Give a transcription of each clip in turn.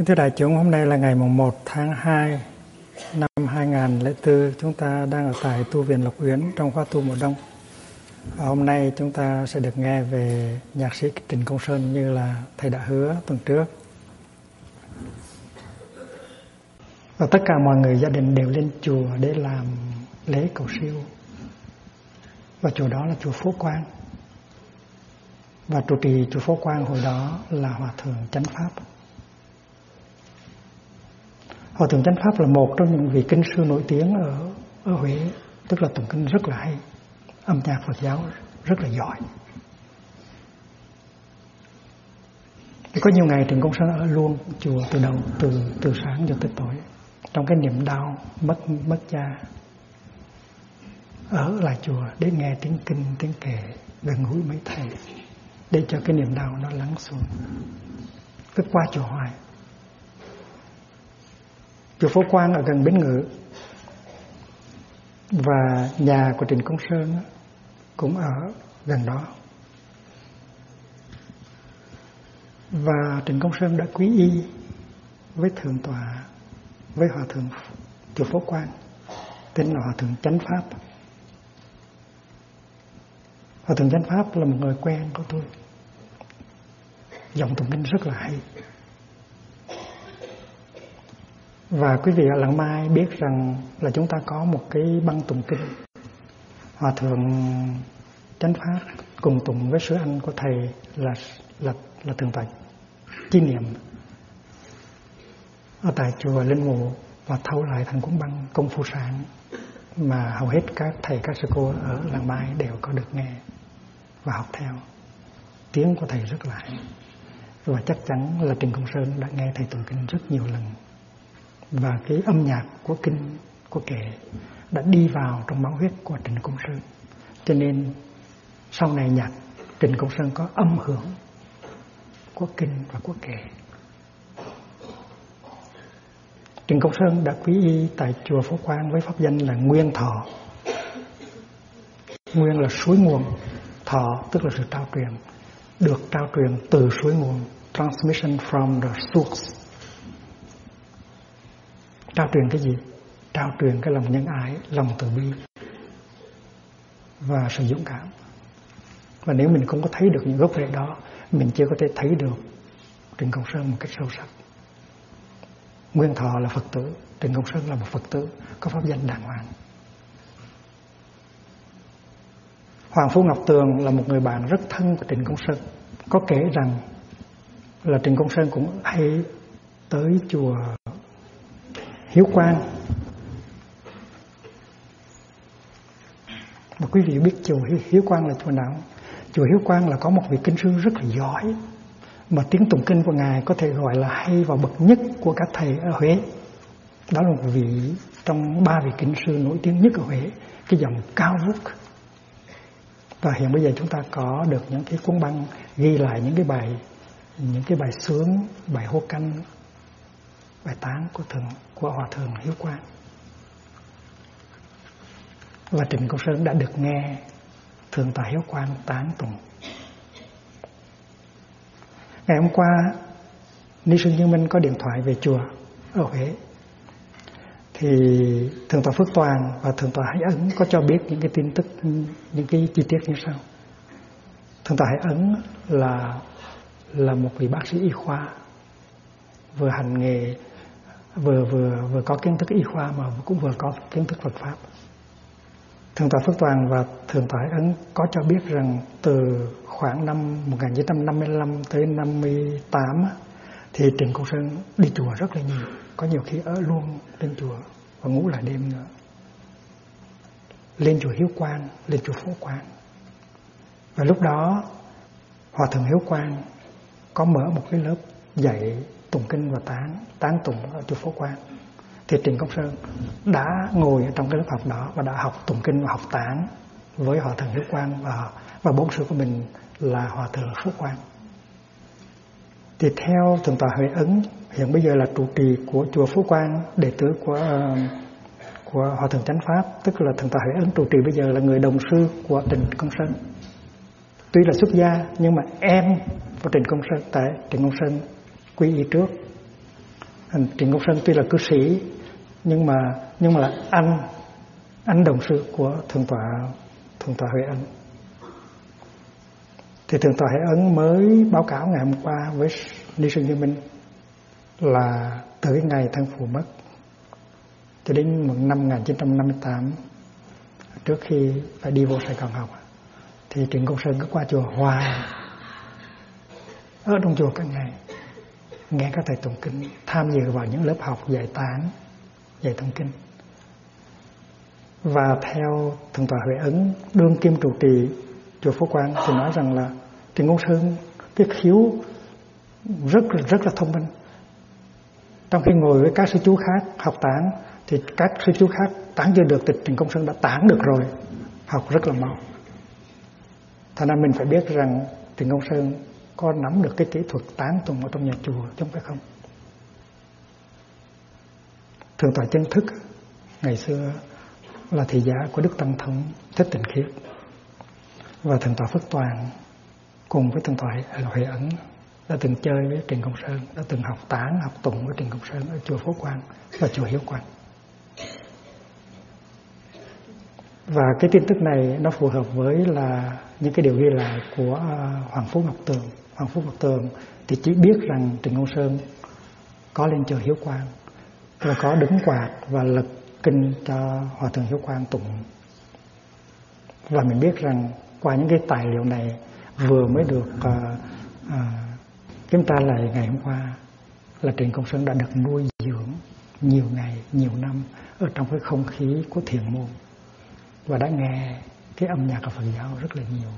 Kính thưa đại chúng, hôm nay là ngày mùng 1 tháng 2 năm 2004. Chúng ta đang ở tại tu viện Lộc Uyển trong khóa tu mùa đông. Và hôm nay chúng ta sẽ được nghe về nhạc sĩ Trịnh Công Sơn như là thầy đã hứa tuần trước. Và tất cả mọi người gia đình đều lên chùa để làm lễ cầu siêu. Và chùa đó là chùa Phố Quang. Và trụ trì chùa Phố Quang hồi đó là Hòa Thượng Chánh Pháp. Hòa Thượng Chánh Pháp là một trong những vị kinh sư nổi tiếng ở ở Huế, tức là tụng kinh rất là hay, âm nhạc Phật giáo rất là giỏi. Thì có nhiều ngày Trịnh Công Sơn ở luôn chùa từ đầu từ từ sáng cho tới tối. Trong cái niềm đau mất mất cha. Ở lại chùa để nghe tiếng kinh tiếng kệ gần gũi mấy thầy để cho cái niềm đau nó lắng xuống. Cứ qua chùa hoài chùa Phổ Quang ở gần Bến Ngự và nhà của Trịnh Công Sơn cũng ở gần đó. Và Trịnh Công Sơn đã quý y với thượng tọa với hòa thượng chùa Phổ Quang tên là hòa thượng Chánh Pháp. Hòa thượng Chánh Pháp là một người quen của tôi. Giọng tụng kinh rất là hay và quý vị ở lặng Mai biết rằng là chúng ta có một cái băng tụng kinh. Hòa thượng chánh pháp cùng tụng với sứ anh của thầy là là là thường tận chi niệm. Ở tại chùa linh mộ và thâu lại thành cuốn băng công phu sáng mà hầu hết các thầy, các sư cô ở làng mai đều có được nghe và học theo. Tiếng của thầy rất lại và chắc chắn là Trình Công Sơn đã nghe thầy tụng kinh rất nhiều lần và cái âm nhạc của kinh, của kệ đã đi vào trong máu huyết của Trịnh Công Sơn. Cho nên, sau này nhạc Trịnh Công Sơn có âm hưởng của kinh và của kệ Trịnh Công Sơn đã quý y tại chùa Phổ Quang với pháp danh là Nguyên Thọ. Nguyên là suối nguồn, Thọ tức là sự trao truyền, Được trao truyền từ suối nguồn, Transmission from the source trao truyền cái gì? Trao truyền cái lòng nhân ái, lòng từ bi và sự dũng cảm. Và nếu mình không có thấy được những gốc rễ đó, mình chưa có thể thấy được Trịnh Công Sơn một cách sâu sắc. Nguyên Thọ là Phật tử Trịnh Công Sơn là một Phật tử, có pháp danh đàng hoàng. Hoàng Phú Ngọc Tường là một người bạn rất thân của Trịnh Công Sơn. Có kể rằng là Trịnh Công Sơn cũng hay tới chùa Hiếu Quang Mà quý vị biết chùa Hiếu Quang là chùa nào? Chùa Hiếu Quang là có một vị kinh sư rất là giỏi Mà tiếng tụng kinh của Ngài có thể gọi là hay và bậc nhất của các thầy ở Huế. Đó là một vị trong ba vị kinh sư nổi tiếng nhất ở Huế Cái dòng cao vút. Và hiện bây giờ chúng ta có được những cái cuốn băng ghi lại những cái bài những cái bài sướng, bài hô canh bài tán của thượng, của hòa thượng hiếu quang. Và trịnh công sơn đã được nghe thượng tọa hiếu quang tán tụng. Ngày hôm qua, ni sư như minh có điện thoại về chùa ở huế. Thì thượng tọa phước toàn và thượng tọa hải ấn có cho biết những cái tin tức, những cái chi tiết như sau. Thượng tọa hải ấn là là một vị bác sĩ y khoa, vừa hành nghề vừa vừa vừa có kiến thức y khoa mà cũng vừa có kiến thức Phật pháp. Thượng tọa Phước Toàn và Thượng tọa Ấn có cho biết rằng từ khoảng năm 1955 tới 58 thì Trịnh Công Sơn đi chùa rất là nhiều, có nhiều khi ở luôn lên chùa và ngủ lại đêm nữa. Lên chùa Hiếu Quang, lên chùa Phổ Quang. Và lúc đó Hòa thượng Hiếu Quang có mở một cái lớp dạy tụng kinh và tán tán tụng ở chùa Phổ Quang. Thì Trịnh Công Sơn đã ngồi ở trong cái lớp học đó và đã học tụng kinh và học tán với hòa thượng đức Quang và và bốn sư của mình là hòa thượng Phước Quang. Thì theo thượng tọa Huệ Ấn hiện bây giờ là trụ trì của chùa Phú Quang, đệ tử của của hòa thượng Chánh Pháp, tức là thượng tọa Huệ Ấn trụ trì bây giờ là người đồng sư của Trịnh Công Sơn. Tuy là xuất gia, nhưng mà em của Trịnh Công Sơn, tại Trịnh Công Sơn quý y trước. Trịnh Công Sơn tuy là cư sĩ, nhưng mà nhưng mà là anh anh đồng sự của thượng tọa thượng tọa Huệ Ân thì thượng tọa Huệ Ân mới báo cáo ngày hôm qua với Ni Sư Như Minh là từ ngày thân phụ mất, cho đến một năm 1958 trước khi phải đi vô Sài Gòn học. Thì Trịnh Công Sơn cứ qua chùa hoài, ở trong chùa cả ngày nghe các thầy tụng kinh, tham dự vào những lớp học dạy tán dạy tụng kinh. Và theo thượng tọa Huệ Ấn, đương kim trụ trì, chùa Phú Quang thì nói rằng là Trịnh Công Sơn, cái khiếu rất rất là thông minh. Trong khi ngồi với các sư chú khác học tán, thì các sư chú khác tán chưa được, thì trình Công Sơn đã tán được rồi. Học rất là mau. Thành ra mình phải biết rằng trình Công Sơn có nắm được cái kỹ thuật tán tụng ở trong nhà chùa, chứ không phải không. Thượng tọa chân thức, ngày xưa là thị giả của Đức Tăng Thống Thích Tịnh Khiết. Và Thượng tọa Phước Toàn cùng với Thượng tọa Huệ ẩn đã từng chơi với Trịnh Công Sơn, đã từng học tán, học tụng với Trịnh Công Sơn ở chùa Phú Quang và chùa Hiếu Quang. Và cái tin tức này nó phù hợp với là những cái điều ghi lại của à, Hoàng Phú Ngọc Tường. Hoàng Phú Ngọc Tường thì chỉ biết rằng Trịnh Công Sơn có lên chùa Hiếu Quang và có đứng quạt và lực kinh cho Hòa Thượng Hiếu Quang tụng và mình biết rằng qua những cái tài liệu này vừa mới được uh, uh, chúng ta lại ngày hôm qua là Trịnh Công Sơn đã được nuôi dưỡng nhiều ngày, nhiều năm ở trong cái không khí của thiền môn và đã nghe cái âm nhạc của Phật giáo rất là nhiều.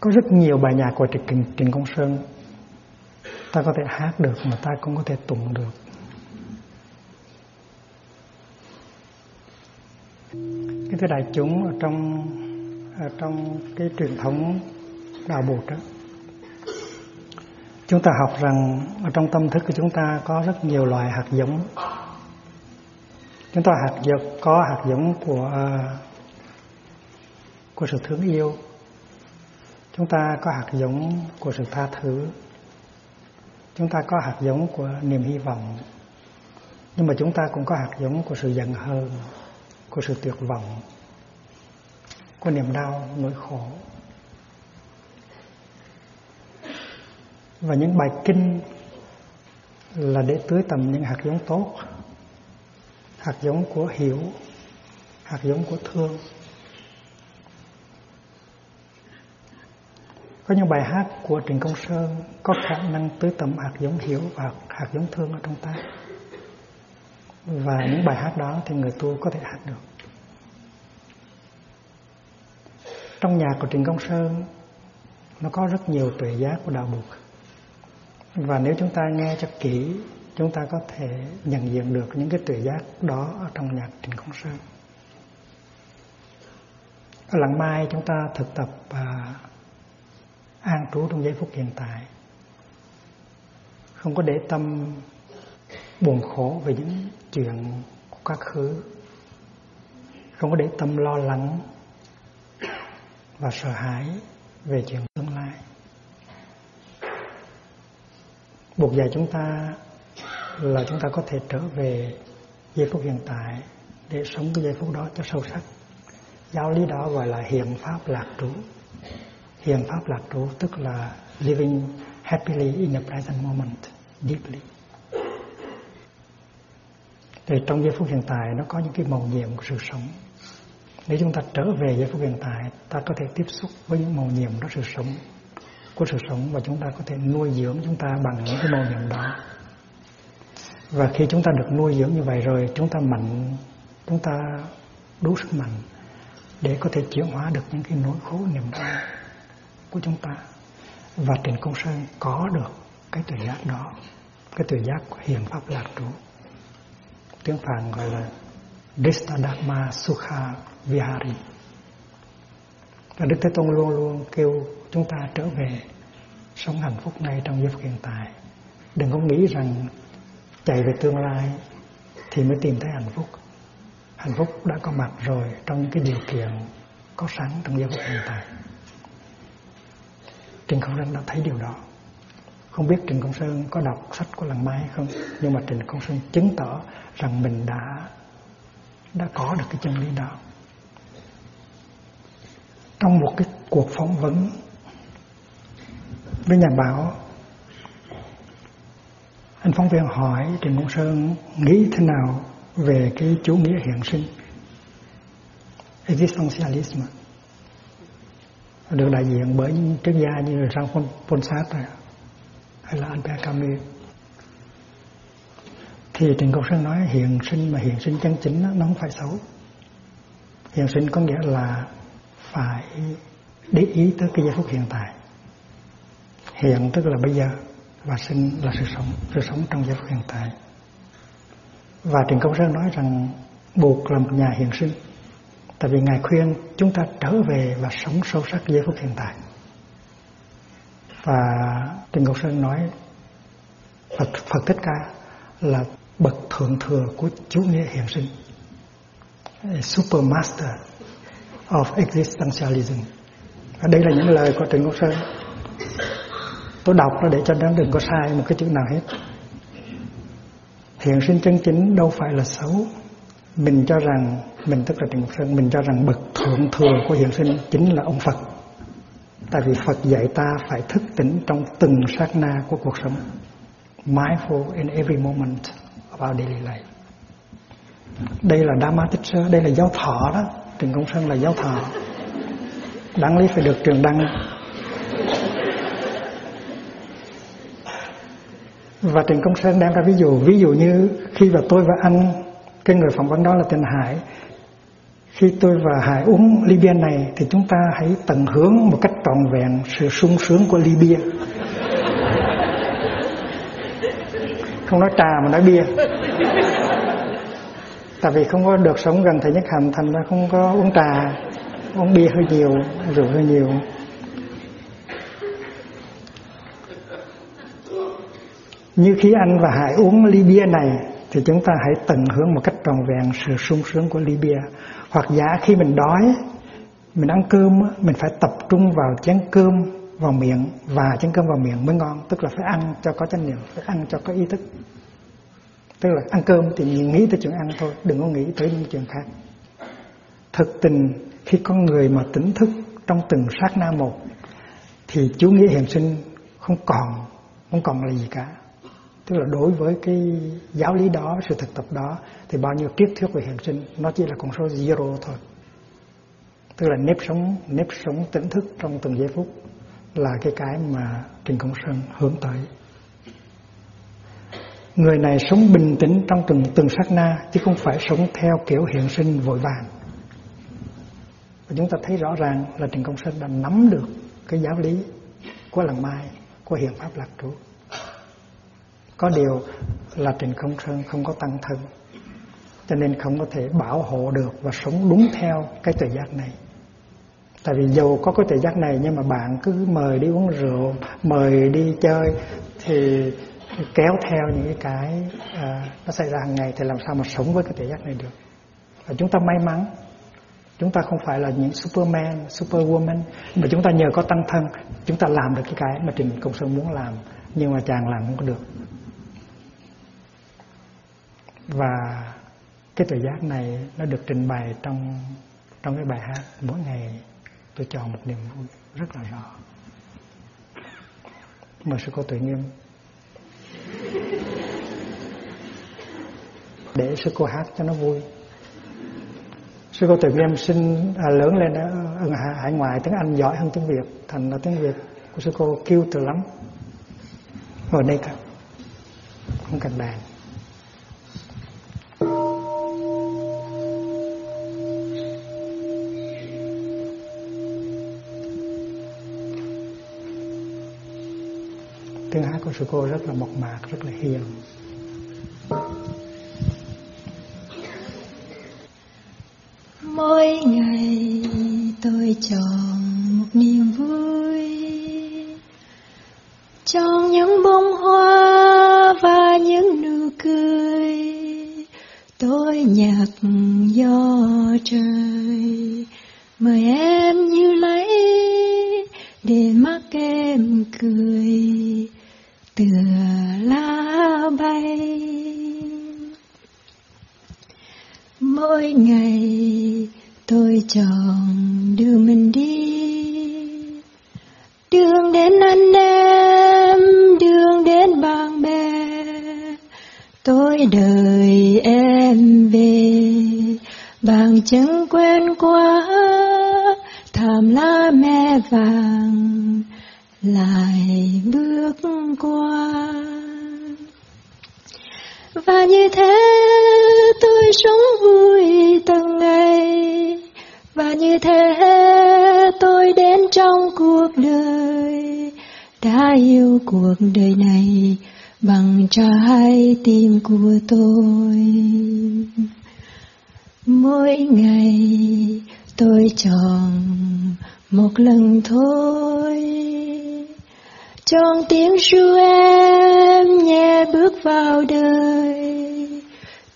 Có rất nhiều bài nhạc của Trịnh, Trịnh Công Sơn. Ta có thể hát được mà ta cũng có thể tụng được. Cái thứ đại chúng ở trong ở trong cái truyền thống đạo Bụt đó chúng ta học rằng ở trong tâm thức của chúng ta có rất nhiều loại hạt giống. Chúng ta hạt giống có hạt giống của à, của sự thương yêu chúng ta có hạt giống của sự tha thứ. Chúng ta có hạt giống của niềm hy vọng. Nhưng mà chúng ta cũng có hạt giống của sự giận hờn, của sự tuyệt vọng, của niềm đau, nỗi khổ. Và những bài kinh là để tưới tầm những hạt giống tốt, hạt giống của hiểu, hạt giống của thương. Có những bài hát của Trịnh Công Sơn có khả năng tưới tầm hạt giống hiểu và hạt giống thương ở trong ta. Và những bài hát đó thì người tu có thể hát được. Trong nhạc của Trịnh Công Sơn, nó có rất nhiều tuệ giác của đạo Bụt. Và nếu chúng ta nghe cho kỹ, chúng ta có thể nhận diện được những cái tuệ giác đó ở trong nhạc Trịnh Công Sơn. Ở lặng mai chúng ta thực tập và an trú trong giây phút hiện tại. Không có để tâm buồn khổ về những chuyện của quá khứ. Không có để tâm lo lắng và sợ hãi về chuyện tương lai. Buộc dạy chúng ta là chúng ta có thể trở về giây phút hiện tại để sống cái giây phút đó cho sâu sắc. Giáo lý đó gọi là hiện pháp lạc trú thiền pháp lạc trú tức là living happily in the present moment, deeply. Thì trong giây phút hiện tại, nó có những cái màu nhiệm của sự sống. Nếu chúng ta trở về giây phút hiện tại, ta có thể tiếp xúc với những màu nhiệm đó sự sống, của sự sống, và chúng ta có thể nuôi dưỡng chúng ta bằng những cái màu nhiệm đó. Và khi chúng ta được nuôi dưỡng như vậy rồi, chúng ta mạnh, chúng ta đủ sức mạnh để có thể chuyển hóa được những cái nỗi khổ niềm đau của chúng ta. Và Trịnh Công Sơn có được cái tuệ giác đó, cái tuệ giác của hiền pháp lạc trú. Tiếng Phạn gọi là Distadharma Sukha Vihari. Và Đức Thế Tôn luôn luôn kêu chúng ta trở về sống hạnh phúc ngay trong giây phút hiện tại. Đừng có nghĩ rằng chạy về tương lai thì mới tìm thấy hạnh phúc. Hạnh phúc đã có mặt rồi trong những cái điều kiện có sẵn trong giây phút hiện tại. Trình Công Sơn đã thấy điều đó. Không biết Trịnh Công Sơn có đọc sách của Lăng Mai không, nhưng mà Trịnh Công Sơn chứng tỏ rằng mình đã đã có được cái chân lý đó. Trong một cái cuộc phỏng vấn với nhà báo, anh phóng viên hỏi Trịnh Công Sơn nghĩ thế nào về cái chủ nghĩa hiện sinh, existentialism được đại diện bởi những triết gia như là Jean Paul Sartre hay là Albert Camus thì Trịnh Công Sơn nói hiện sinh mà hiện sinh chân chính nó không phải xấu. Hiện sinh có nghĩa là phải để ý tới cái giây phút hiện tại. Hiện tức là bây giờ và sinh là sự sống sự sống trong giây phút hiện tại. Và Trịnh Công Sơn nói rằng buộc là một nhà hiện sinh tại vì ngài khuyên chúng ta trở về và sống sâu sắc giây phút hiện tại. Và trình ngọc Sơn nói Phật, Phật Thích Ca là bậc thượng thừa của chủ nghĩa hiện sinh. A super master of existentialism. Và đây là những lời của Trịnh ngọc Sơn. Tôi đọc nó để cho nó đừng có sai một cái chữ nào hết. Hiện sinh chân chính đâu phải là xấu mình cho rằng, mình tức là Trần Công Sơn, mình cho rằng bậc thượng thừa của hiện sinh chính là ông Phật. Tại vì Phật dạy ta phải thức tỉnh trong từng sát na của cuộc sống, mindful in every moment of our daily life. Đây là Dharma Tích đây là giáo thọ đó. Trần Công Sơn là giáo thọ. Đáng lý phải được trường đăng. Và Trần Công Sơn đem ra ví dụ ví dụ như khi mà tôi và anh cái người phỏng vấn đó là tên Hải. Khi tôi và Hải uống ly bia này thì chúng ta hãy tận hưởng một cách trọn vẹn sự sung sướng của ly bia. Không nói trà mà nói bia. Tại vì không có được sống gần thầy nhất hạnh thành ra không có uống trà, uống bia hơi nhiều, rượu hơi nhiều. Như khi anh và Hải uống ly bia này thì chúng ta hãy tận hưởng một cách tròn vẹn sự sung sướng của ly bia hoặc giả khi mình đói, mình ăn cơm mình phải tập trung vào chén cơm vào miệng và chén cơm vào miệng mới ngon. Tức là phải ăn cho có chánh niệm, phải ăn cho có ý thức. Tức là ăn cơm thì nghĩ tới chuyện ăn thôi, đừng có nghĩ tới những chuyện khác. Thực tình, khi con người mà tỉnh thức trong từng sát na một, thì chú nghĩa hiện sinh không còn không còn là gì cả tức là đối với cái giáo lý đó, sự thực tập đó, thì bao nhiêu triết thuyết về hiện sinh, nó chỉ là con số zero thôi. Tức là nếp sống nếp sống tỉnh thức trong từng giây phút là cái cái mà Trình Công Sơn hướng tới. Người này sống bình tĩnh trong từng từng sát na, chứ không phải sống theo kiểu hiện sinh vội vàng. Và chúng ta thấy rõ ràng là Trình Công Sơn đã nắm được cái giáo lý của làng Mai, của hiện pháp lạc trú có điều là trình không Sơn không có tăng thân cho nên không có thể bảo hộ được và sống đúng theo cái tuệ giác này. Tại vì dù có cái tuệ giác này nhưng mà bạn cứ mời đi uống rượu mời đi chơi thì kéo theo những cái cái à, nó xảy ra hàng ngày thì làm sao mà sống với cái tuệ giác này được? Và chúng ta may mắn chúng ta không phải là những superman superwoman mà chúng ta nhờ có tăng thân chúng ta làm được cái cái mà trình công sơn muốn làm nhưng mà chàng làm không có được và cái tự giác này nó được trình bày trong trong cái bài hát mỗi ngày tôi chọn một niềm vui rất là rõ mời sư cô tuệ nghiêm. Để sư cô hát cho nó vui. Sư cô tuệ nghiêm sinh à, lớn lên ở hải ngoại tiếng anh giỏi hơn tiếng việt thành là tiếng việt của sư cô kêu từ lắm. Rồi đây cả. Không cần đàn tiếng hát của sư cô rất là mộc mạc, rất là hiền. Mỗi ngày tôi chọn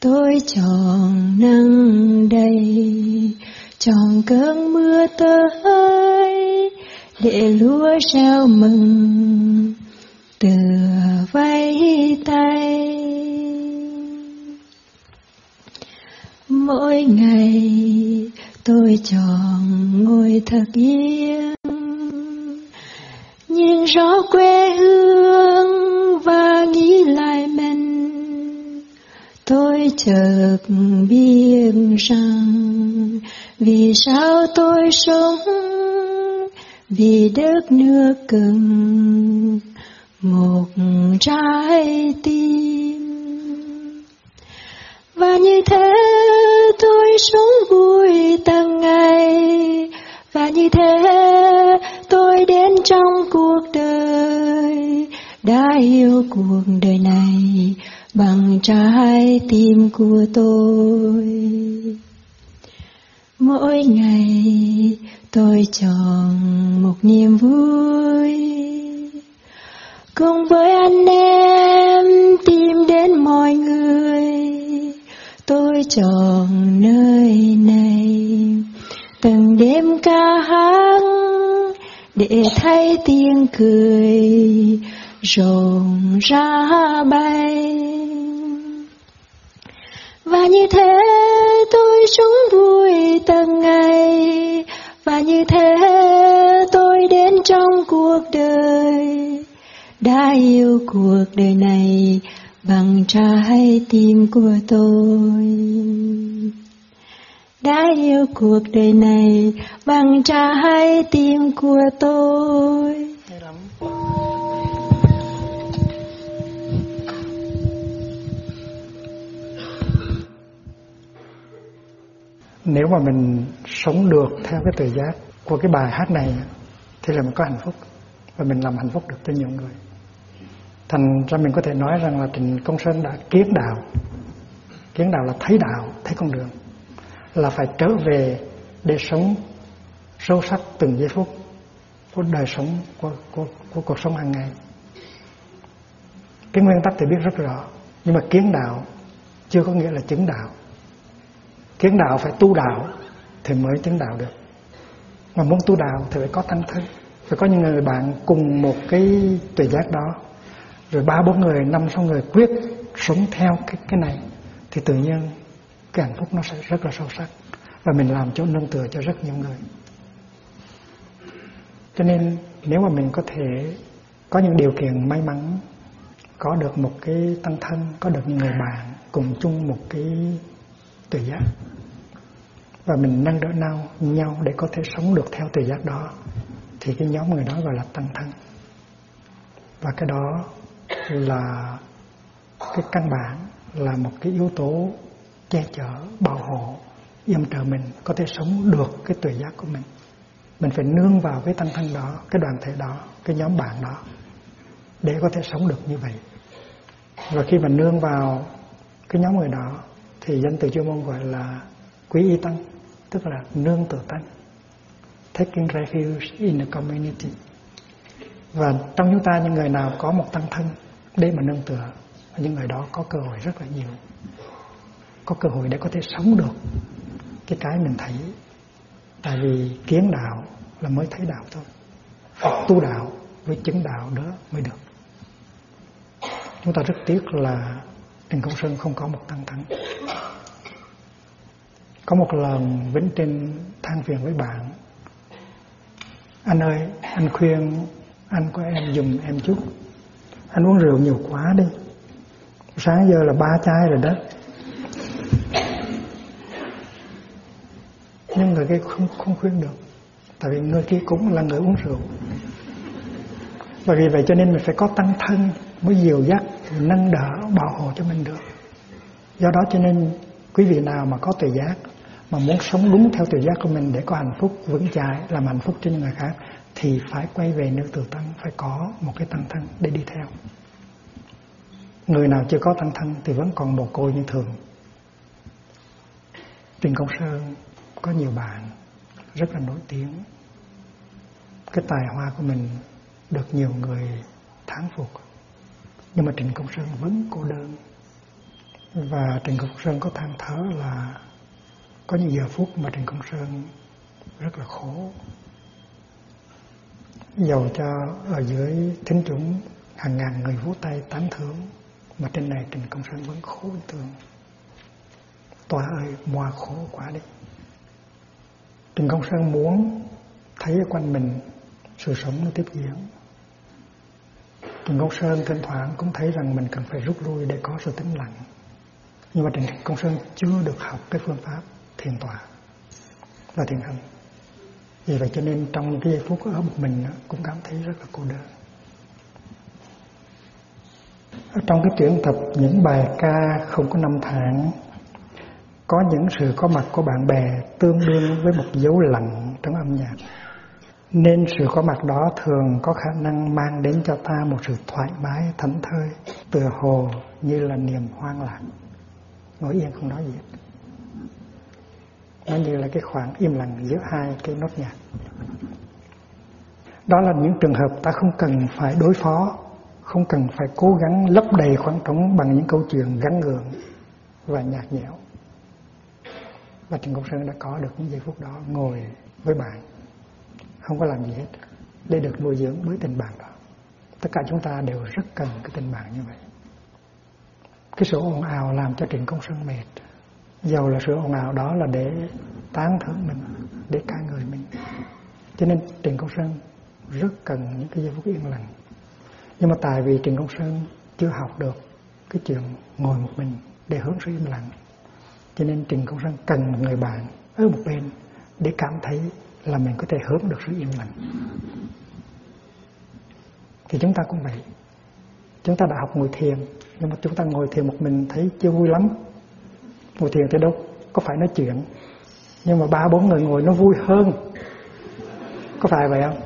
tôi chọn nắng đầy, chọn cơn mưa tới để lúa reo mừng tựa vây tay. Mỗi ngày tôi chọn ngồi thật yên, nhìn rõ quê hương chợt biết rằng vì sao tôi sống, vì đất nước cần một trái tim. Và như thế tôi sống vui từng ngày, và như thế tôi đến trong cuộc đời, đã yêu cuộc đời này bằng trái tim của tôi. Mỗi ngày tôi chọn một niềm vui. Cùng với anh em tìm đến mọi người. Tôi chọn nơi này. Từng đêm ca hát để thấy tiếng cười rộn ra bay và như thế tôi sống vui từng ngày. Và như thế tôi đến trong cuộc đời. Đã yêu cuộc đời này bằng trái tim của tôi. Đã yêu cuộc đời này bằng trái tim của tôi. Nếu mà mình sống được theo cái tự giác của cái bài hát này thì là mình có hạnh phúc. Và mình làm hạnh phúc được cho nhiều người. Thành ra mình có thể nói rằng là trịnh công sơn đã kiến đạo. Kiến đạo là thấy đạo thấy con đường. Là phải trở về để sống sâu sắc từng giây phút của đời sống của, của, của cuộc sống hàng ngày. Cái nguyên tắc thì biết rất rõ. Nhưng mà kiến đạo chưa có nghĩa là chứng đạo kiến đạo phải tu đạo thì mới chứng đạo được. Mà muốn tu đạo thì phải có tăng thân phải có những người bạn cùng một cái tuệ giác đó. Rồi ba bốn người, năm sáu người quyết sống theo cái cái này thì tự nhiên cái hạnh phúc nó sẽ rất là sâu sắc và mình làm chỗ nương tựa cho rất nhiều người. Cho nên nếu mà mình có thể có những điều kiện may mắn, có được một cái tăng thân, có được người bạn cùng chung một cái tự giác. Và mình nâng đỡ nhau nhau để có thể sống được theo tự giác đó, thì cái nhóm người đó gọi là tăng thân. Và cái đó là cái căn bản, là một cái yếu tố che chở, bảo hộ, yểm trợ mình có thể sống được cái tuệ giác của mình. Mình phải nương vào cái tăng thân đó, cái đoàn thể đó, cái nhóm bạn đó để có thể sống được như vậy. Và khi mà nương vào cái nhóm người đó thì danh từ chuyên môn gọi là quý y tăng, tức là nương tựa tăng, taking refuge in the community. Và trong chúng ta, những người nào có một tăng thân để mà nương tựa, những người đó có cơ hội rất là nhiều. Có cơ hội để có thể sống được cái cái mình thấy. Tại vì kiến đạo là mới thấy đạo thôi. Phật tu đạo với chứng đạo đó mới được. Chúng ta rất tiếc là Trần Công Sơn không có một tăng thân có một lần Vĩnh Trinh than phiền với bạn. Anh ơi, anh khuyên anh của em dùng em chút. Anh uống rượu nhiều quá đi. Sáng giờ là ba chai rồi đó. Nhưng người kia không không khuyên được. Tại vì người kia cũng là người uống rượu. Và vì vậy cho nên mình phải có tăng thân mới dìu dắt nâng đỡ, bảo hộ cho mình được. Do đó cho nên quý vị nào mà có tự giác, mà muốn sống đúng theo tự giác của mình để có hạnh phúc vững chãi, làm hạnh phúc cho những người khác, thì phải quay về nơi tự tăng phải có một cái tăng thân để đi theo. Người nào chưa có tăng thân thì vẫn còn mồ côi như thường. Trình Công Sơn có nhiều bạn rất là nổi tiếng. Cái tài hoa của mình được nhiều người thán phục nhưng mà Trịnh Công Sơn vẫn cô đơn. Và Trịnh Công Sơn có than thở là có những giờ phút mà Trịnh Công Sơn rất là khổ. Dầu cho ở dưới thính chúng hàng ngàn người vỗ tay tán thưởng mà trên này Trịnh Công Sơn vẫn khổ thường, tòa ơi moa khổ quá đi Trịnh Công Sơn muốn thấy quanh mình sự sống nó tiếp diễn. Trịnh Công Sơn thỉnh thoảng cũng thấy rằng mình cần phải rút lui để có sự tĩnh lặng. Nhưng mà Trịnh Công Sơn chưa được học cái phương pháp thiền tọa và thiền hành. Vì vậy cho nên trong cái giây phút ở một mình cũng cảm thấy rất là cô đơn. Ở trong cái tuyển tập những bài ca không có năm tháng, có những sự có mặt của bạn bè tương đương với một dấu lặng trong âm nhạc nên sự có mặt đó thường có khả năng mang đến cho ta một sự thoải mái thảnh thơi, tựa hồ như là niềm hoang lạc. Ngồi yên không nói gì hết. Nó như là cái khoảng im lặng giữa hai cái nốt nhạc. Đó là những trường hợp ta không cần phải đối phó, không cần phải cố gắng lấp đầy khoảng trống bằng những câu chuyện gắn gượng và nhạt nhẽo. Và Trần Công Sơn đã có được những giây phút đó ngồi với bạn không có làm gì hết. Để được nuôi dưỡng với tình bạn đó. Tất cả chúng ta đều rất cần cái tình bạn như vậy. Cái sự ồn ào làm cho Trịnh Công Sơn mệt. Dầu là sự ồn ào đó là để tán thưởng mình, Để ca người mình. Cho nên Trịnh Công Sơn rất cần những cái giây phút yên lặng Nhưng mà tại vì Trịnh Công Sơn chưa học được cái chuyện ngồi một mình để hướng sự im lặng Cho nên Trịnh Công Sơn cần một người bạn ở một bên Để cảm thấy là mình có thể hướng được sự yên lặng Thì chúng ta cũng vậy. Chúng ta đã học ngồi thiền, Nhưng mà chúng ta ngồi thiền một mình thấy chưa vui lắm. Ngồi thiền thì đâu có phải nói chuyện, nhưng mà ba, bốn người ngồi nó vui hơn. Có phải vậy không?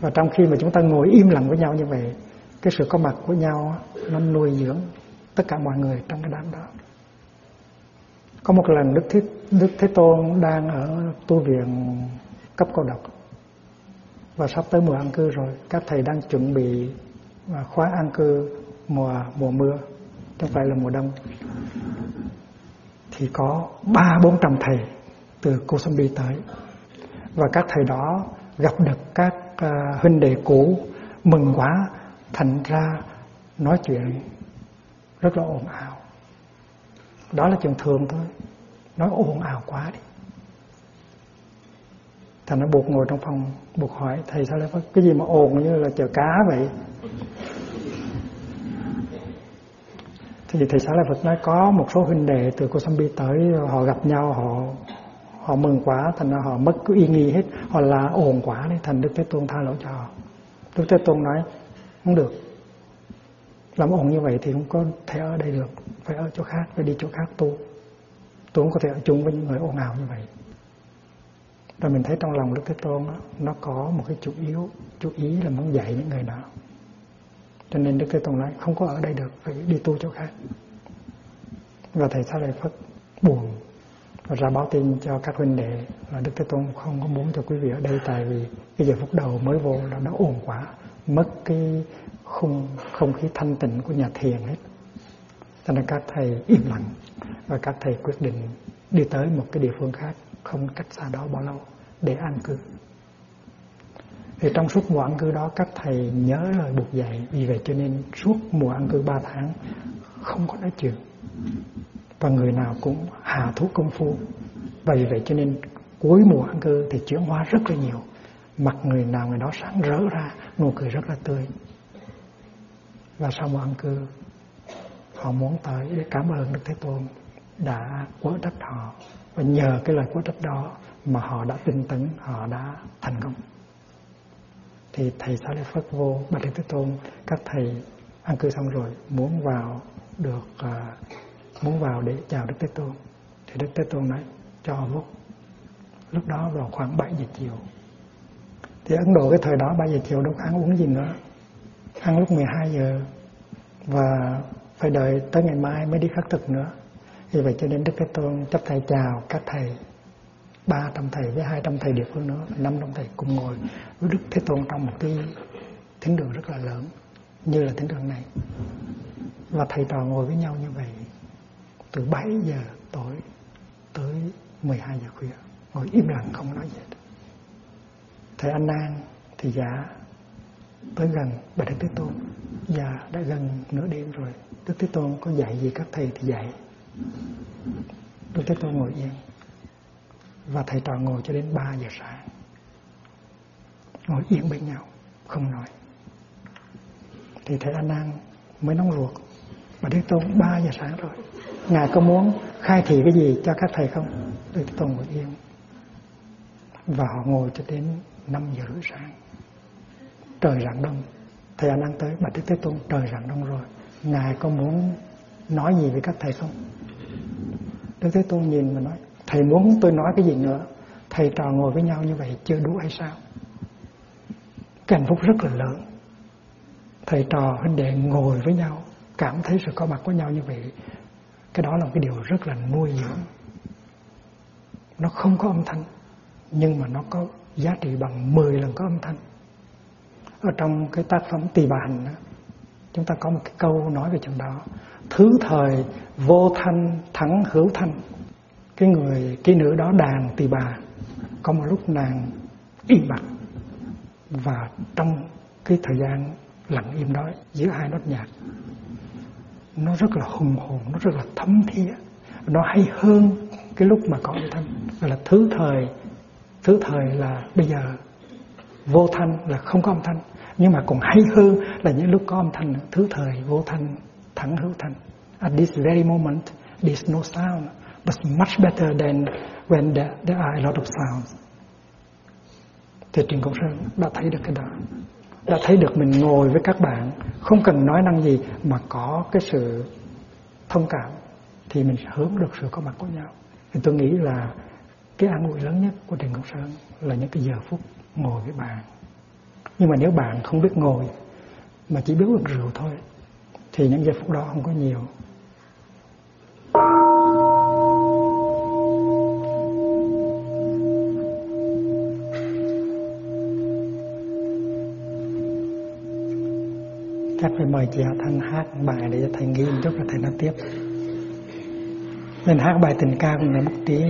Và trong khi mà chúng ta ngồi im lặng với nhau như vậy, cái sự có mặt của nhau nó nuôi dưỡng tất cả mọi người trong cái đám đó có một lần đức thế đức thế tôn đang ở tu viện cấp cô độc. Và sắp tới mùa ăn cư rồi các thầy đang chuẩn bị à, khóa ăn cư mùa mùa mưa. Không phải là mùa đông. Thì có ba bốn trăm thầy từ cô tới. Và các thầy đó gặp được các uh, huynh đệ cũ mừng quá thành ra nói chuyện rất là ồn ào đó là chuyện thường thôi. Nói ồn ào quá đi. Thành nó buộc ngồi trong phòng, buộc hỏi, thầy sao lại có cái gì mà ồn như là chờ cá vậy? Thì thầy xã la Phật nói, có một số huynh đệ từ Kosambi tới, họ gặp nhau, họ họ mừng quá, thành ra họ mất cứ uy nghi hết. Họ là ồn quá nên thành Đức Thế Tôn tha lỗi cho họ. Đức Thế Tôn nói, không được làm ổn như vậy thì không có thể ở đây được. Phải ở chỗ khác phải đi chỗ khác tu. Tôi không có thể ở chung với những người ồn ào như vậy. Và mình thấy trong lòng Đức Thế Tôn đó, nó có một cái chủ yếu chú ý là muốn dạy những người đó. Cho nên Đức Thế Tôn nói không có ở đây được phải đi tu chỗ khác. Và thầy Sa Lợi Phất buồn và ra báo tin cho các huynh đệ là Đức Thế Tôn không có muốn cho quý vị ở đây tại vì cái giờ phút đầu mới vô là nó ồn quá mất cái không không khí thanh tịnh của nhà thiền hết. Cho nên các thầy im lặng và các thầy quyết định đi tới một cái địa phương khác, không cách xa đó bao lâu, để an cư. Thì trong suốt mùa ăn cư đó, các thầy nhớ lời buộc dạy. Vì vậy cho nên suốt mùa ăn cư ba tháng, không có nói chuyện. Và người nào cũng hạ thú công phu. Và vì vậy cho nên cuối mùa ăn cư thì chuyển hóa rất là nhiều. Mặt người nào người đó sáng rỡ ra nụ cười rất là tươi. Và sau một ăn cư, họ muốn tới để cảm ơn Đức Thế Tôn đã quở trách họ. Và nhờ cái lời quở trách đó mà họ đã tin tấn họ đã thành công. Thì thầy Xá Lợi Phất vô bạch Đức Thế Tôn, các thầy ăn cư xong rồi muốn vào được à, muốn vào để chào Đức Thế Tôn. Thì Đức Thế Tôn nói cho vô lúc đó vào khoảng 7 giờ chiều thì Ấn Độ cái thời đó 3 giờ chiều đâu có ăn uống gì nữa. Ăn lúc 12 giờ. Và phải đợi tới ngày mai mới đi khắc thực nữa. Vì vậy cho nên Đức Thế Tôn chấp thầy chào các thầy, ba trăm thầy với hai trăm thầy địa phương nữa, năm trăm thầy cùng ngồi với Đức Thế Tôn trong một cái thính đường rất là lớn, như là thính đường này. Và thầy trò ngồi với nhau như vậy từ 7 giờ tối tới 12 giờ khuya. Ngồi im lặng không nói gì thầy An Nan thì dạ tới gần bà Đức Thế Tôn. Dạ đã gần nửa đêm rồi. Đức Thế Tôn có dạy gì các thầy thì dạy. Đức Thế Tôn ngồi yên. Và thầy trò ngồi cho đến 3 giờ sáng. Ngồi yên bên nhau, không nói. Thì thầy an Nan mới nóng ruột. Mà Đức Tôn 3 giờ sáng rồi. Ngài có muốn khai thị cái gì cho các thầy không? Đức Thế Tôn ngồi yên. Và họ ngồi cho đến năm giờ rưỡi sáng. Trời rạng đông thầy anh đang tới, bà Đức Thế Tôn, trời rạng đông rồi. Ngài có muốn nói gì với các thầy không? Đức Thế Tôn nhìn và nói, Thầy muốn tôi nói cái gì nữa? Thầy trò ngồi với nhau như vậy chưa đủ hay sao? Cái hạnh phúc rất là lớn. Thầy trò huynh đệ ngồi với nhau, Cảm thấy sự có mặt của nhau như vậy, Cái đó là một cái điều rất là nuôi dưỡng. Nó không có âm thanh, Nhưng mà nó có giá trị bằng 10 lần có âm thanh. Ở trong cái tác phẩm Tỳ Bà Hành đó, Chúng ta có một cái câu nói về chuyện đó. Thứ thời vô thanh thắng hữu thanh. Cái người cái nữ đó đàn tỳ bà. Có một lúc nàng im bặt. Và trong cái thời gian lặng im đó giữa hai nốt nhạc nó rất là hùng hồn nó rất là thấm thía. Nó hay hơn cái lúc mà có âm thanh. Gọi là thứ thời thứ thời là bây giờ vô thanh là không có âm thanh nhưng mà còn hay hơn là những lúc có âm thanh thứ thời vô thanh thẳng hữu thanh at this very moment there's no sound but much better than when there, there are a lot of sounds. Thì Trịnh Công Sơn đã thấy được cái đó. Đã thấy được mình ngồi với các bạn không cần nói năng gì mà có cái sự thông cảm thì mình hướng được sự có mặt của nhau. Thì tôi nghĩ là cái an ủi lớn nhất của Trần Công Sơn là những cái giờ phút ngồi với bạn. Nhưng mà nếu bạn không biết ngồi, mà chỉ biết uống rượu thôi, thì những giờ phút đó không có nhiều. Chắc phải mời chị Thanh hát bài để cho thầy ghi một chút là thầy nói tiếp. Nên hát bài tình ca của người mất trí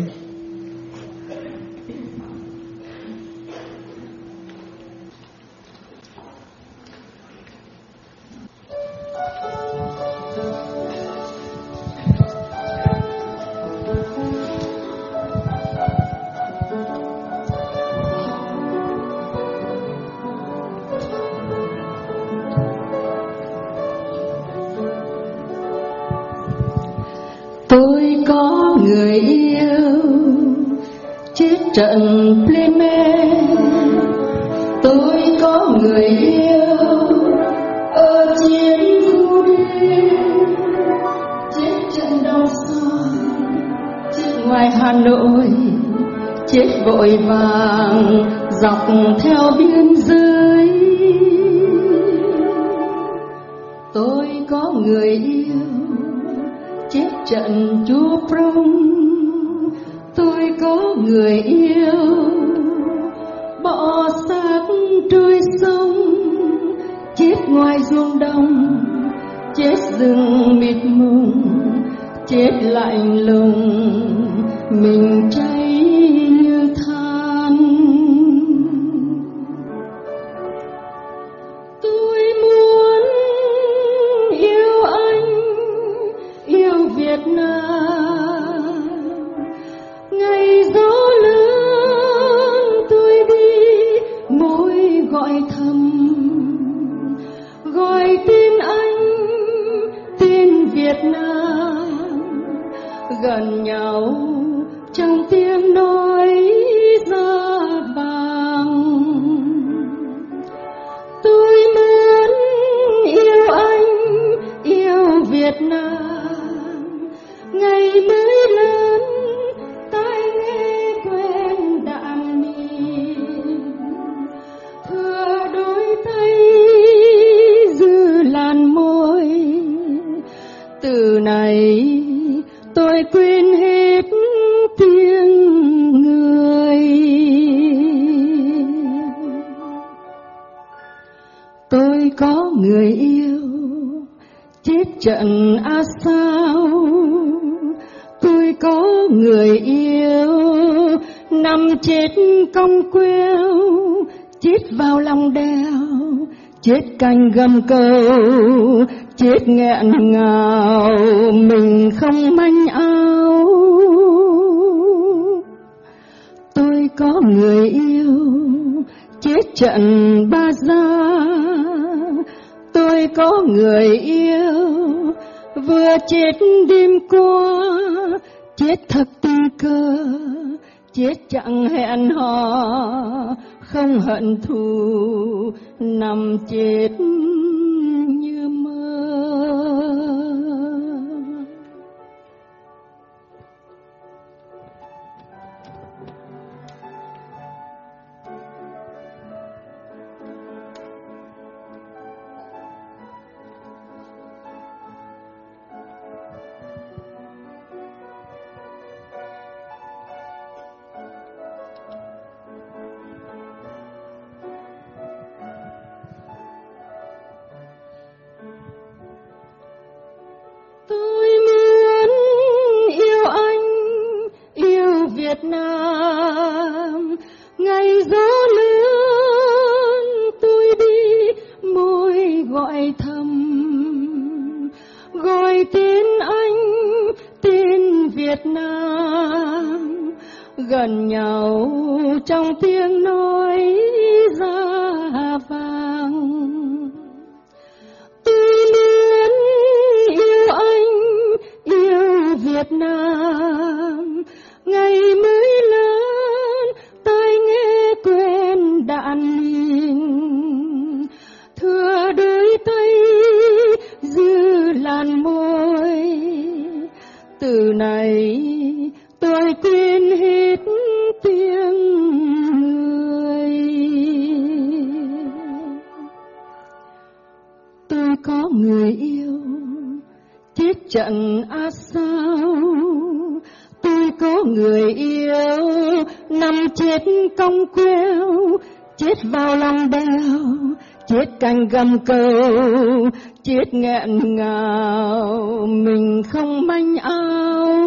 người yêu. Bỏ xác trôi sông chết ngoài ruộng đồng, chết rừng mịt mùng chết lạnh lùng, mình cháy canh cành gầm chết nghẹn ngào, mình không manh áo. Tôi có người yêu, chết trận ba gia. Tôi có người yêu, vừa chết đêm qua, chết thật tình cờ chết chẳng hẹn hò không hận thù nằm chết như gầm cầu chết nghẹn ngào, mình không manh áo.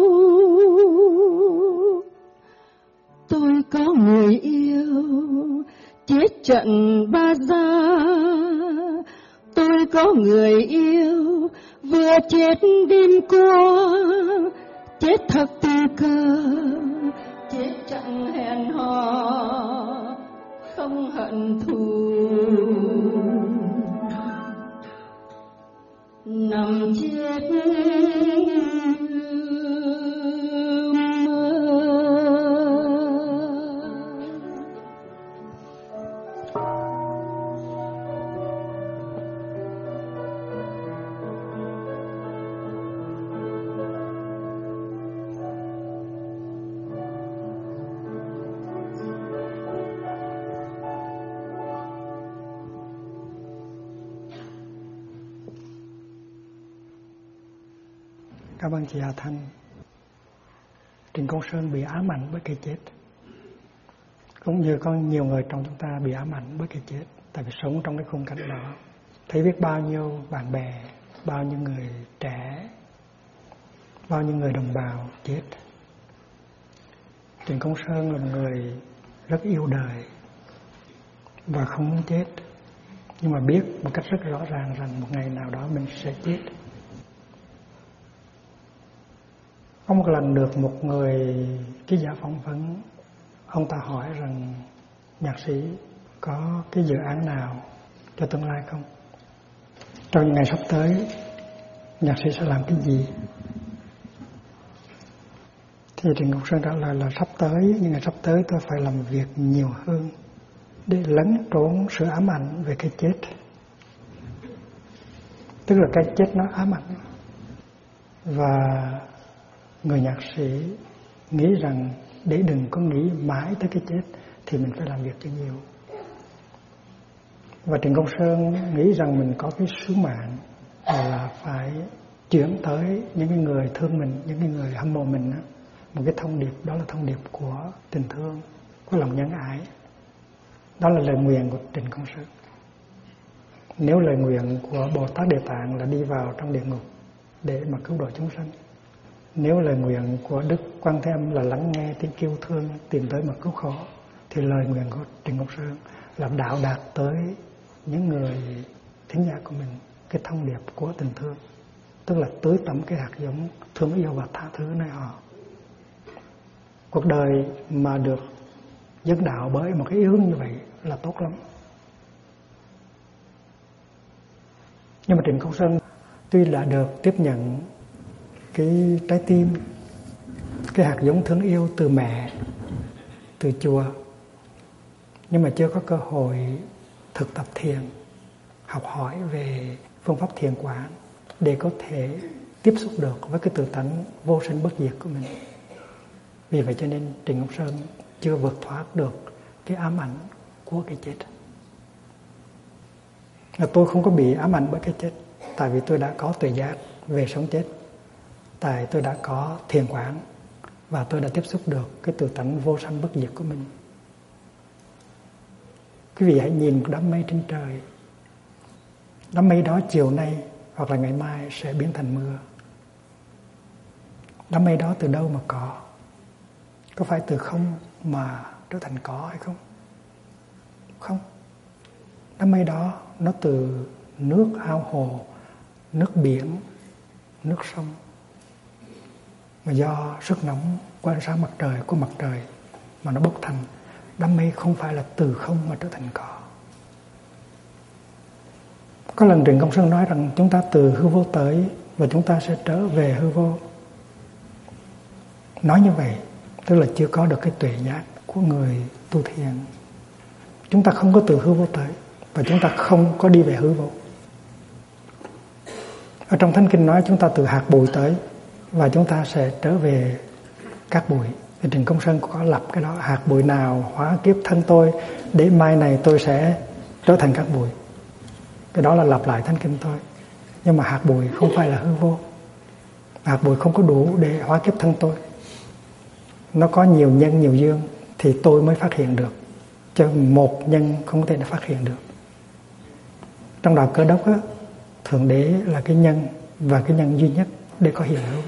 Tôi có người yêu, chết trận ba gia. Tôi có người yêu, vừa chết đêm qua. Chết thật tư cơ chết chẳng hẹn hò, không hận thù nằm chết anh chị Hà Thanh. Trịnh Công Sơn bị ám ảnh với cái chết. Cũng như có nhiều người trong chúng ta bị ám ảnh với cái chết. Tại vì sống trong cái khung cảnh đó. Thấy biết bao nhiêu bạn bè, bao nhiêu người trẻ, bao nhiêu người đồng bào chết. Trịnh Công Sơn là một người rất yêu đời và không muốn chết. Nhưng mà biết một cách rất rõ ràng rằng một ngày nào đó mình sẽ chết. Có một lần được một người ký giả phỏng vấn Ông ta hỏi rằng, nhạc sĩ, có cái dự án nào cho tương lai không? Trong những ngày sắp tới, nhạc sĩ sẽ làm cái gì? Thì Trịnh Ngọc Sơn trả lời là, sắp tới nhưng ngày sắp tới tôi phải làm việc nhiều hơn để lấn trốn sự ám ảnh về cái chết tức là cái chết nó ám ảnh và người nhạc sĩ nghĩ rằng để đừng có nghĩ mãi tới cái chết thì mình phải làm việc cho nhiều và Trịnh Công Sơn nghĩ rằng mình có cái sứ mạng là phải chuyển tới những cái người thương mình, những cái người hâm mộ mình đó. một cái thông điệp đó là thông điệp của tình thương, của lòng nhân ái. Đó là lời nguyện của Trịnh Công Sơn. Nếu lời nguyện của Bồ Tát Địa Tạng là đi vào trong địa ngục để mà cứu độ chúng sanh. Nếu lời nguyện của Đức Quan Thế Âm là lắng nghe tiếng kêu thương, tìm tới mà cứu khổ, thì lời nguyện của Trịnh ngọc Sơn là đạo đạt tới những người thính giả của mình, cái thông điệp của tình thương. Tức là tưới tẩm cái hạt giống thương yêu và tha thứ nơi họ. Cuộc đời mà được dẫn đạo bởi một cái hướng như vậy là tốt lắm. Nhưng mà Trịnh Công Sơn tuy là được tiếp nhận cái trái tim, cái hạt giống thương yêu từ mẹ, từ chùa nhưng mà chưa có cơ hội thực tập thiền, học hỏi về phương pháp thiền quán để có thể tiếp xúc được với cái tự tánh vô sinh bất diệt của mình. Vì vậy cho nên Trịnh Ngọc Sơn chưa vượt thoát được cái ám ảnh của cái chết. Là tôi không có bị ám ảnh bởi cái chết, tại vì tôi đã có tuệ giác về sống chết tại tôi đã có thiền quán và tôi đã tiếp xúc được cái tự tánh vô sanh bất diệt của mình. Quý vị hãy nhìn đám mây trên trời. Đám mây đó chiều nay hoặc là ngày mai sẽ biến thành mưa. Đám mây đó từ đâu mà có? Có phải từ không mà trở thành có hay không? Không. Đám mây đó, nó từ nước ao hồ, nước biển, nước sông mà do sức nóng của ánh sáng mặt trời, của mặt trời mà nó bốc thành đám mây không phải là từ không mà trở thành có có lần Trịnh Công Sơn nói rằng chúng ta từ hư vô tới và chúng ta sẽ trở về hư vô. Nói như vậy, tức là chưa có được cái tuệ giác của người tu thiền. Chúng ta không có từ hư vô tới và chúng ta không có đi về hư vô. Ở trong Thánh Kinh nói chúng ta từ hạt bụi tới và chúng ta sẽ trở về các bụi. Thì Trịnh Công Sơn có lập cái đó hạt bụi nào hóa kiếp thân tôi để mai này tôi sẽ trở thành các bụi. Cái đó là lặp lại thánh kinh thôi. Nhưng mà hạt bụi không phải là hư vô. Hạt bụi không có đủ để hóa kiếp thân tôi. Nó có nhiều nhân nhiều dương thì tôi mới phát hiện được. Chứ một nhân không thể phát hiện được. Trong đạo cơ đốc á, thượng đế là cái nhân và cái nhân duy nhất để có hiện hữu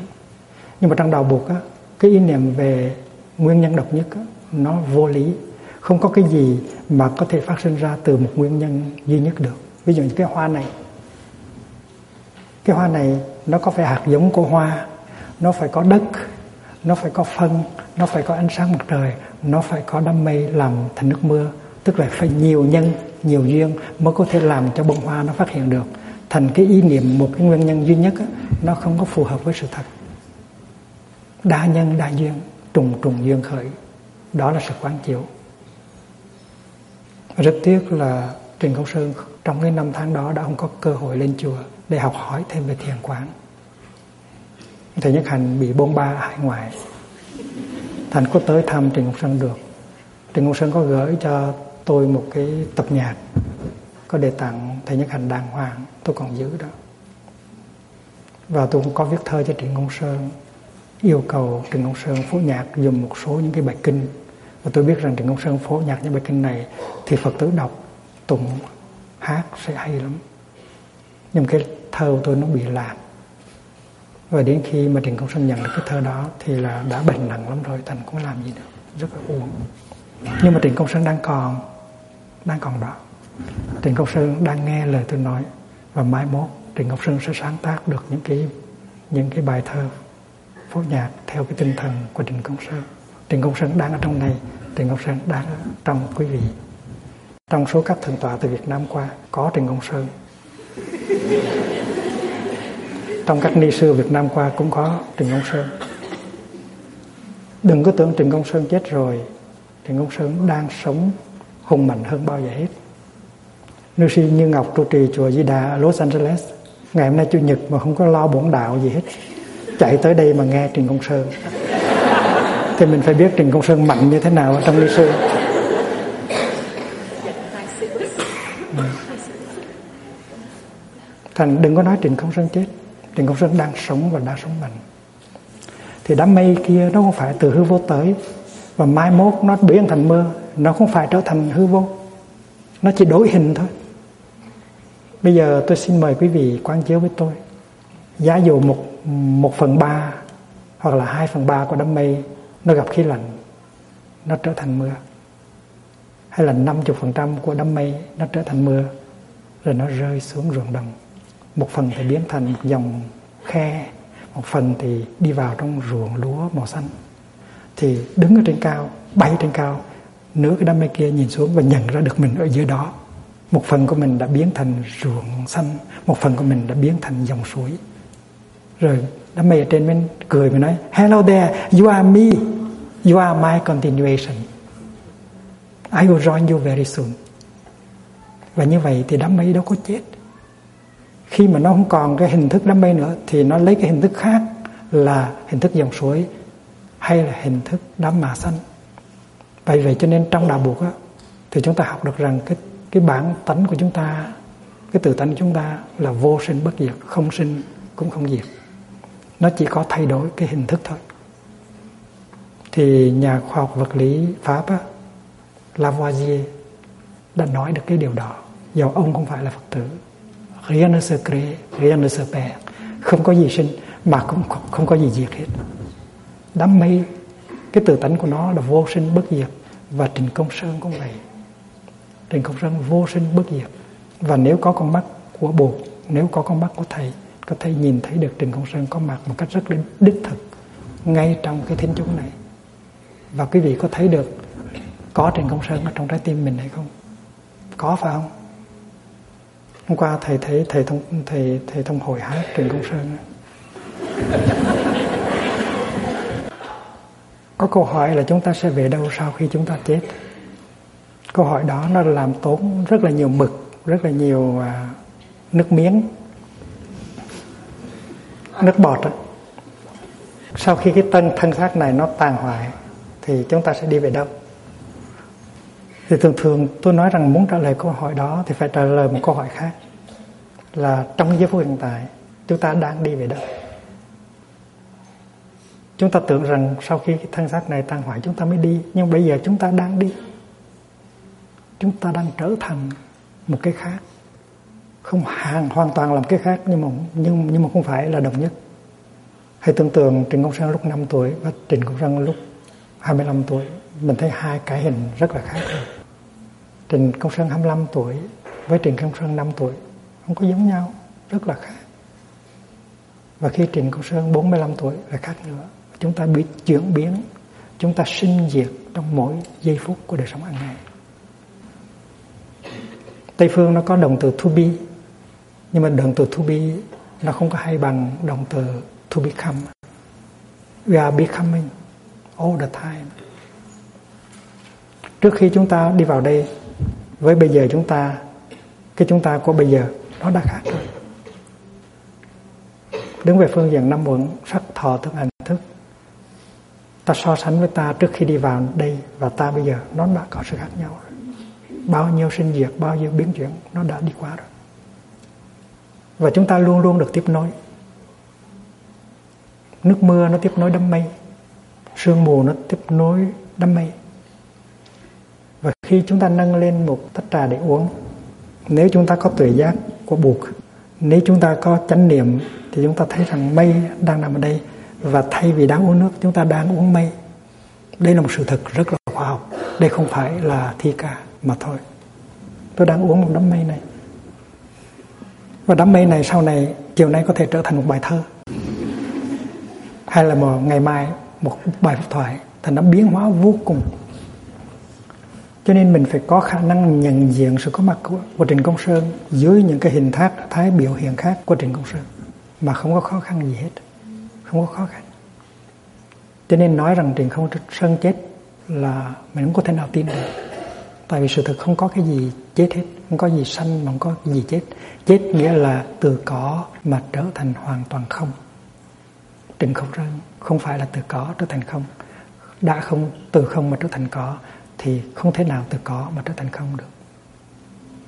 nhưng mà trong đạo buộc á, cái ý niệm về nguyên nhân độc nhất á, nó vô lý. Không có cái gì mà có thể phát sinh ra từ một nguyên nhân duy nhất được. Ví dụ như cái hoa này. Cái hoa này nó có phải hạt giống của hoa nó phải có đất nó phải có phân nó phải có ánh sáng mặt trời nó phải có đám mây làm thành nước mưa. Tức là phải nhiều nhân nhiều duyên mới có thể làm cho bông hoa nó phát hiện được. Thành cái ý niệm một cái nguyên nhân duy nhất đó, nó không có phù hợp với sự thật đa nhân, đa duyên, trùng trùng duyên khởi. Đó là sự quán chiếu. Rất tiếc là Trình Công Sơn trong cái năm tháng đó đã không có cơ hội lên chùa để học hỏi thêm về thiền quán. Thầy nhất hành bị bôn ba hải ngoại. Thành có tới thăm trình ngọc sơn được. Trình ngọc sơn có gửi cho tôi một cái tập nhạc, có đề tặng thầy nhất hành đàng hoàng. Tôi còn giữ đó. Và tôi cũng có viết thơ cho Trịnh Công Sơn yêu cầu Trịnh Công Sơn phổ nhạc dùng một số những cái bài kinh. Và tôi biết rằng Trịnh Công Sơn phổ nhạc những bài kinh này thì Phật tử đọc, tụng, hát sẽ hay lắm. Nhưng cái thơ của tôi nó bị lạc. Và đến khi mà Trịnh Công Sơn nhận được cái thơ đó thì là đã bệnh nặng lắm rồi, thành cũng làm gì được, rất là uổng. Nhưng mà Trịnh Công Sơn đang còn đang còn đó. Trịnh Công Sơn đang nghe lời tôi nói và mai mốt Trịnh Công Sơn sẽ sáng tác được những cái những cái bài thơ phổ nhạc theo cái tinh thần của Trịnh Công Sơn. Trịnh Công Sơn đang ở trong này, Trịnh Công Sơn đang ở trong quý vị. Trong số các thượng tọa từ Việt Nam qua, có Trịnh Công Sơn. Trong các ni sư Việt Nam qua cũng có Trịnh Công Sơn. Đừng có tưởng Trịnh Công Sơn chết rồi, Trịnh Công Sơn đang sống hùng mạnh hơn bao giờ hết. Nữ sĩ Như Ngọc trụ trì chùa Di Đà ở Los Angeles. Ngày hôm nay Chủ nhật mà không có lo bổn đạo gì hết. Chạy tới đây mà nghe Trình Công Sơn. Thì mình phải biết Trình Công Sơn mạnh như thế nào ở trong lý sư. Thành đừng có nói Trình Công Sơn chết. Trình Công Sơn đang sống và đang sống mạnh. Thì đám mây kia nó không phải từ hư vô tới Và mai mốt nó biến thành mưa. Nó không phải trở thành hư vô. Nó chỉ đổi hình thôi. Bây giờ tôi xin mời quý vị quan chiếu với tôi. Giá dụ một, một phần ba Hoặc là hai phần ba của đám mây Nó gặp khí lạnh, Nó trở thành mưa. Hay là 50% của đám mây Nó trở thành mưa, Rồi nó rơi xuống ruộng đồng. Một phần thì biến thành một dòng khe, Một phần thì đi vào trong ruộng lúa màu xanh. Thì đứng ở trên cao, Bay trên cao Nửa cái đám mây kia nhìn xuống và nhận ra được mình ở dưới đó. Một phần của mình đã biến thành ruộng xanh, một phần của mình đã biến thành dòng suối rồi đám mây ở trên bên cười và nói hello there you are me. You are my continuation. I will join you very soon. Và như vậy thì đám mây đâu có chết. Khi mà nó không còn cái hình thức đám mây nữa thì nó lấy cái hình thức khác là hình thức dòng suối hay là hình thức đám mạ xanh. Vậy vậy cho nên trong đạo buộc á, thì chúng ta học được rằng cái cái bản tánh của chúng ta cái tự tánh của chúng ta là vô sinh bất diệt không sinh cũng không diệt nó chỉ có thay đổi cái hình thức thôi. Thì nhà khoa học vật lý pháp á, Lavoisier đã nói được cái điều đó. Dầu ông không phải là phật tử. Rien ne se crée rien ne se perd. Không có gì sinh mà cũng không có gì diệt hết. Đám mây cái tự tánh của nó là vô sinh bất diệt và trình công sơn cũng vậy. Trình công sơn vô sinh bất diệt. Và nếu có con mắt của bồ nếu có con mắt của thầy có thể nhìn thấy được Trình Công Sơn có mặt một cách rất đích thực ngay trong cái thính chúng này. Và quý vị có thấy được có Trình Công Sơn ở trong trái tim mình hay không? Có phải không? Hôm qua thầy thấy, thầy thông, thầy thầy thông hồi hát Trình Công Sơn. Có câu hỏi là chúng ta sẽ về đâu sau khi chúng ta chết? Câu hỏi đó nó làm tốn rất là nhiều mực, rất là nhiều à, nước miếng nước bọt đó. sau khi cái tân thân xác này nó tàn hoại, thì chúng ta sẽ đi về đâu? Thì thường thường tôi nói rằng muốn trả lời câu hỏi đó thì phải trả lời một câu hỏi khác, là trong giây phút hiện tại, chúng ta đang đi về đâu? Chúng ta tưởng rằng sau khi cái thân xác này tan hoại, chúng ta mới đi, nhưng bây giờ chúng ta đang đi. Chúng ta đang trở thành một cái khác không hàng, hoàn toàn làm cái khác, nhưng mà, nhưng nhưng mà không phải là đồng nhất. Hãy tưởng tượng Trịnh Công Sơn lúc 5 tuổi và Trịnh Công Sơn lúc 25 tuổi. Mình thấy hai cái hình rất là khác rồi Trịnh Công Sơn 25 tuổi với Trịnh Công Sơn 5 tuổi không có giống nhau, rất là khác. Và khi Trịnh Công Sơn 45 tuổi là khác nữa. Chúng ta bị chuyển biến, chúng ta sinh diệt trong mỗi giây phút của đời sống hàng ngày. Tây phương nó có động từ to be nhưng mà động từ to be nó không có hay bằng động từ to become. We are becoming all the time. Trước khi chúng ta đi vào đây, với bây giờ chúng ta, cái chúng ta của bây giờ, nó đã khác rồi. Đứng về phương diện năm uẩn sắc, thọ, thức, hành, thức ta so sánh với ta trước khi đi vào đây và ta bây giờ, nó đã có sự khác nhau rồi bao nhiêu sinh diệt, bao nhiêu biến chuyển, nó đã đi qua rồi và chúng ta luôn luôn được tiếp nối. Nước mưa nó tiếp nối đám mây. Sương mù nó tiếp nối đám mây. Và khi chúng ta nâng lên một tách trà để uống, nếu chúng ta có tuệ giác của buộc, nếu chúng ta có chánh niệm, thì chúng ta thấy rằng mây đang nằm ở đây. Và thay vì đang uống nước, chúng ta đang uống mây. Đây là một sự thật rất là khoa học. Đây không phải là thi ca mà thôi. Tôi đang uống một đám mây này và đám mây này sau này chiều nay có thể trở thành một bài thơ. Hay là một ngày mai một bài pháp thoại thành nó biến hóa vô cùng. Cho nên mình phải có khả năng nhận diện sự có mặt của, của Trịnh Công Sơn dưới những cái hình thác thái biểu hiện khác của Trịnh Công Sơn. Mà không có khó khăn gì hết. Không có khó khăn. Cho nên nói rằng Trịnh Không Sơn chết là mình không có thể nào tin được tại vì sự thực không có cái gì chết hết, không có gì sanh mà không có gì chết. Chết nghĩa là từ có mà trở thành hoàn toàn không. Trình Không răng không phải là từ có trở thành không. Đã không, từ không mà trở thành có thì không thể nào từ có mà trở thành không được.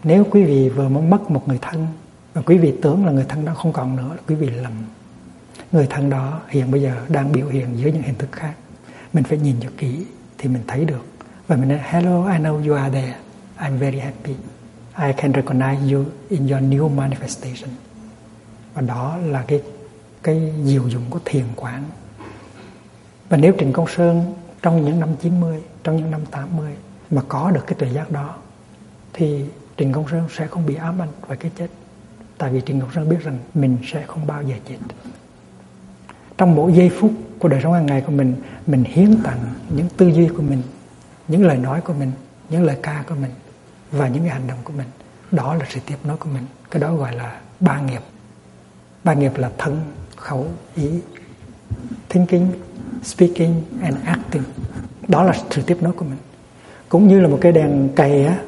Nếu quý vị vừa mới mất một người thân, và quý vị tưởng là người thân đó không còn nữa quý vị lầm. Người thân đó hiện bây giờ đang biểu hiện dưới những hình thức khác. Mình phải nhìn cho kỹ thì mình thấy được và mình nói hello, I know you are there. I'm very happy. I can recognize you in your new manifestation. Và đó là cái cái diệu dụng của thiền quán. Và nếu Trịnh Công Sơn trong những năm 90 trong những năm 80 mà có được cái tuệ giác đó, thì Trịnh Công Sơn sẽ không bị ám ảnh về cái chết. Tại vì Trịnh Công Sơn biết rằng mình sẽ không bao giờ chết. Trong mỗi giây phút của đời sống hàng ngày của mình mình hiến tặng những tư duy của mình những lời nói của mình những lời ca của mình và những cái hành động của mình đó là sự tiếp nối của mình. Cái đó gọi là ba nghiệp. Ba nghiệp là thân khẩu ý thinking speaking and acting. Đó là sự tiếp nối của mình. Cũng như là một cái đèn cày á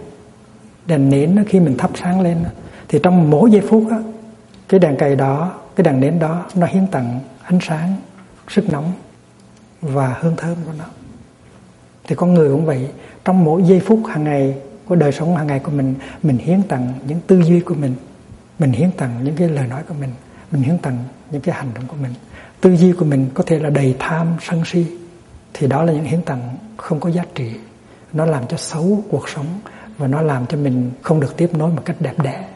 đèn nến đó, khi mình thắp sáng lên thì trong mỗi giây phút á cái đèn cày đó cái đèn nến đó nó hiến tặng ánh sáng sức nóng và hương thơm của nó thì con người cũng vậy. Trong mỗi giây phút hàng ngày, của đời sống hàng ngày của mình mình hiến tặng những tư duy của mình. Mình hiến tặng những cái lời nói của mình. Mình hiến tặng những cái hành động của mình. Tư duy của mình có thể là đầy tham, sân si. Thì đó là những hiến tặng không có giá trị. Nó làm cho xấu cuộc sống và nó làm cho mình không được tiếp nối một cách đẹp đẽ.